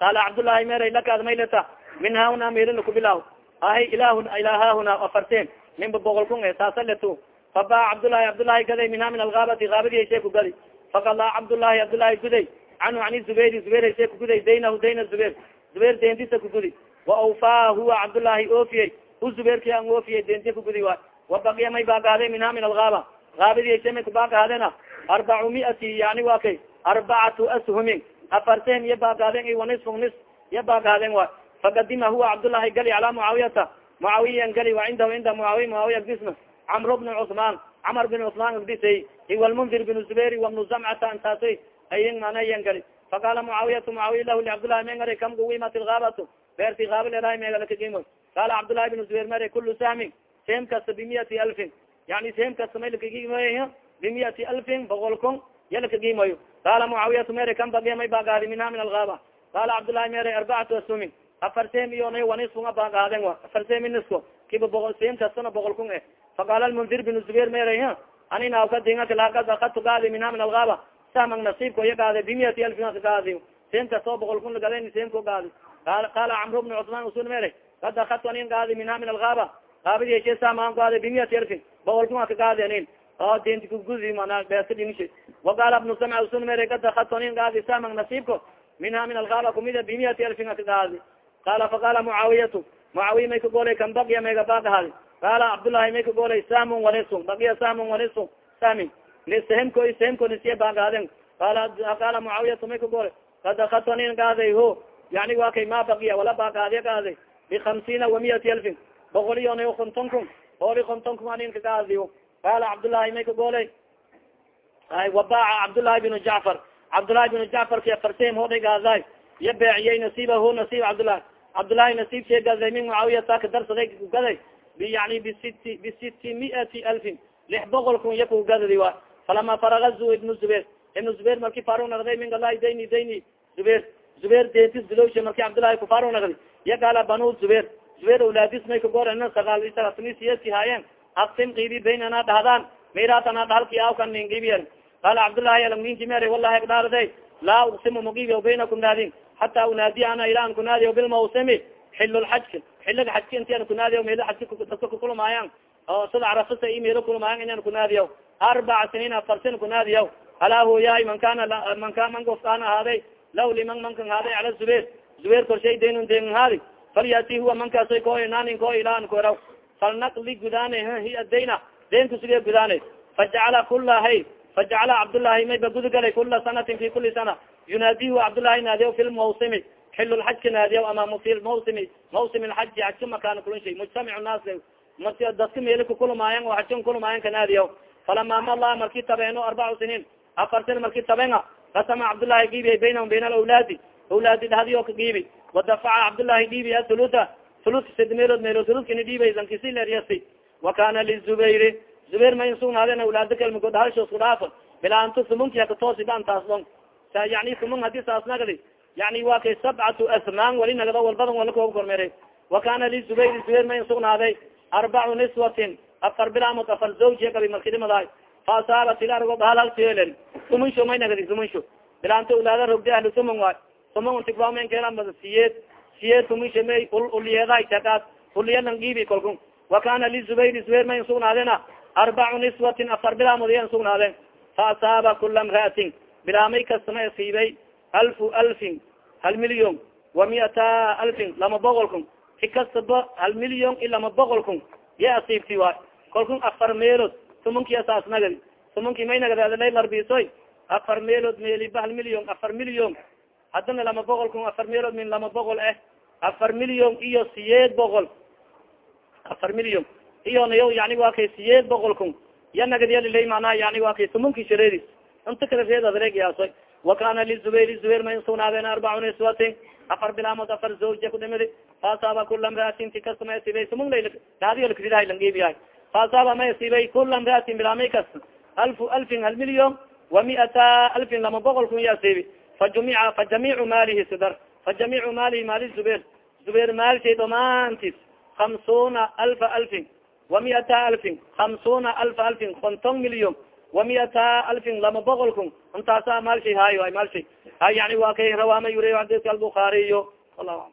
qaala cabdullaahi mere lakaad maylata min hauna mirin kubilaw ahay ilah ilaa hahuna afarteen. Minba boqol kun e saasa leto fabaa cabdullaahi cabdullaahi gaday minha min algaabati gaabadi haysee ku gadi faqalaa cabdullaahi cabdullaahi guday canhu ani zubayri zubayr haysee kuguday daynahu dayna zubayr. Zubayr deentisa kugudi wa awfaa huwa cabdullaahi oofiyey. Hu zubeerki an wofiya denti kugudi waay wabaqiya may baagahade minha min algaaba. Gaabidi may kubaagahadeena arbacu miati yani wa kay arbacatu ashumin. Afarten iya baagahaden i wanisfu nis iya baagahaden waay fakadima huwa cabdullahi gali calaa mucaawiyata mucaawiyan gali wa cindahu cinda mucaawiya mucaawiya agdisna camr bn cusmaan camar bin cusmaan agdisay iwalmundir bin zubair wabnu zamcata intaasay ayin manayan gali faqala mucaawiyatu mucaawiya lahu licabdullahi mengari kam guwimat ilgaabatu beerti gaaba leedahay meegalakagimo qala cabdullahi bin zubair mare kulu sahmin sem kasta bimiyati alfin yani sem kasta may lakagimoy bimiyati alfin boqol kun ya lakagimoyo qala mucaawiyatu mere kam bagiya may baagaadi minha min algaaba qala cabdullahi mere arbacatu asumin afar sem iyo waniskunga baagaaden a afar semi nisko kiba boqol sem kastana boqol kun eh. Faqala lmundir bin zubair mere anina kadingalakadtu gaadi minha min algaaba sahman nasiibko iya gaade bimiyati alfin gaadi sem kastoo boqol kun lagaden semko gaadi qala camr bni cusman usul mere kad anin gaadi minha min algaaba gaabadi heshe sahmaan gaade bimiyati alfin. Boqol kun aka gaadi anin. O denti kugudi mana beesa dhingshe waqala bnu samca usul mere kad anin gaadi sahman nasiibko minha min algaaba kumida bimiyati alfin aka gaadi qala faqala mucaawiyatu mucaawiya may kagolay kan baqiya mayga baaqahadi qala cabdullahi may kagolay samun wanisun baqiya samun wanisun samin. Sahemko sahemko nisiye baagaden qala qala mucaawiyatu may kagolay kad akadtu anin gaaday ho yani wa kay ma baqiya wala baagaadiya gaaday bikamsiina wamiyati alfin. Boqol iyo na konton kun ooli konton kun anin kagaadiyo qala cabdullahi may kagolay ay wabaaca cabdullahi binu jacfar cabdullahi binu jacfar ki afarsem hoday gaaday iya beeciyey nasiibahu nasiib cabdullahi cabdullahi nasiib sheegaday min mucaawiyata ka darsaday kugaday yani bisiti bisiti miati alfin lix boqol kun iya kugadadi wa falama faraga zu ibnu zubair ibnu zubair marki faru nagday min galahi dayni dayni zubair zubair dentis dilowshe marki cabdullahi kufaru nagdi iya gaala banu zubair zubair awlaadis may kagorana sagaal siyasi haayeen aksim qiibi baynana dhahdaan miratana dhahalki awkan nin qiibiyer qaala cabdullahi alminki mere wallahi agdhaarday laa uksimu muqiibi baynakum naadin hata unaadiya ana ila an kunaadiyo bilmawsimi xil lxajki xilig xajki inti an kunaadiyo meel ajki dadka kukulumaayan oo sida carafasa i meelo kulumaayan inan kunaadiyo arbaca siniin afar sin kunaadiyo alaa hooyahay man kana man ka man gofkaan ahaaday law liman mankan haaday cala zubair zubair korshay daynun den haadi falyati huwa mankaasoy ko naanin ko ilaan koraw falnaqli gudaane hi adayna daynku sige gudaane fajacala kulahay fajacala cabdullahi mayba gudugalay kula sanatin fi kuli sana yunaadihu cabdullahi naadiya fi lmawsimi xil lxajka naadiya ama fi mawsimi mawsim lxaji xajka makaana kulun shay mujtamic naas dadka meeli kukulumaayan oo xajka kulumaayan ka naadiya falama mala marki tabeeno arbacu siniin afar sin marki tabenga kasama cabdullahi giibi baynahum bayn alawlaadi awlaadi dhahdi oo ka giibi wadafaca cabdullahi dhiibi athuluta thuluth sid meelood meelood thuluthkini dhiibay lankisileryasi wakana lizubayri zubayr ma in sugnaaden awlaado kalmiko dhahalsho isku dhaafo bilaa antu sumunki hakatoosi daan taas dhon yani sumun haddii saas nagdi yani wa kay sabcatu asmaan wali nagdo walbadan wala kooga kormeeray. Wakana lizubayr zubayr ma sugnaaday arbacu niswatin afar bilaamod afar zawjiya gabi markidimadaay fa asaabat ila argo dhahal halsielen sumunsho may nagdi sumunsho bilaanta awlaada rogdi ahli sumun waay. Sumun intigbamenkeelambada siyeed. Siyeed sumunsha may ulyeedahay shakaas ulyenan giibi kolku wakana lizubayr zubayr ma in sugnaadena arbacu niswatin afar bilaamod iyan sugnaadeen fa asaaba kula mraatin bilaamay kastama asiibay alfu alfin hal milyon wa miata alfin lama boqol kun. Si kastaba hal milyon i lama boqol kun ya asiibti waay. Kolkun afar meelood sumunki asaas nagadi. Sumunki may nagadalay larbisoy afar meelood meeliba hal milyon afar milyon. Haddana lama boqol kun afar meelood min lama boqol eh. Afar milyon iyo siyeed boqol. Afar milyon. Iyo nayo yani waa kay siyeed boqol kun. Ya nagadyalilay manaa yani waa kay sumunki shareedi inta kala reed adreegiyaasoy wakana lizubayr zubayr ma in sugnaadeen arbacu niswatin afar bilaamod afar zawja kudhimidi faasaaba kula mraatin ti kasta ma asibay sumun laadiolkridahay langibiyahay faasaaba ma asibay kula mraatin bilaamay kasta alfu alfin hal milyon wa miata alfin lama boqol kun ya asibi fajumica fa jamiicu maalihi sidar fa jamiicu maalihi maali zubayr zubayr maalshay dhamaantis hamsuna alfa alfin wa miata alfin hamsuna alfa alfin konton milyon wa miata alfin lama boqol kun intaasa maalshay haayo ay maalshay a yani waa kay rawaama yuriy xadiska albukaariyo alahu alam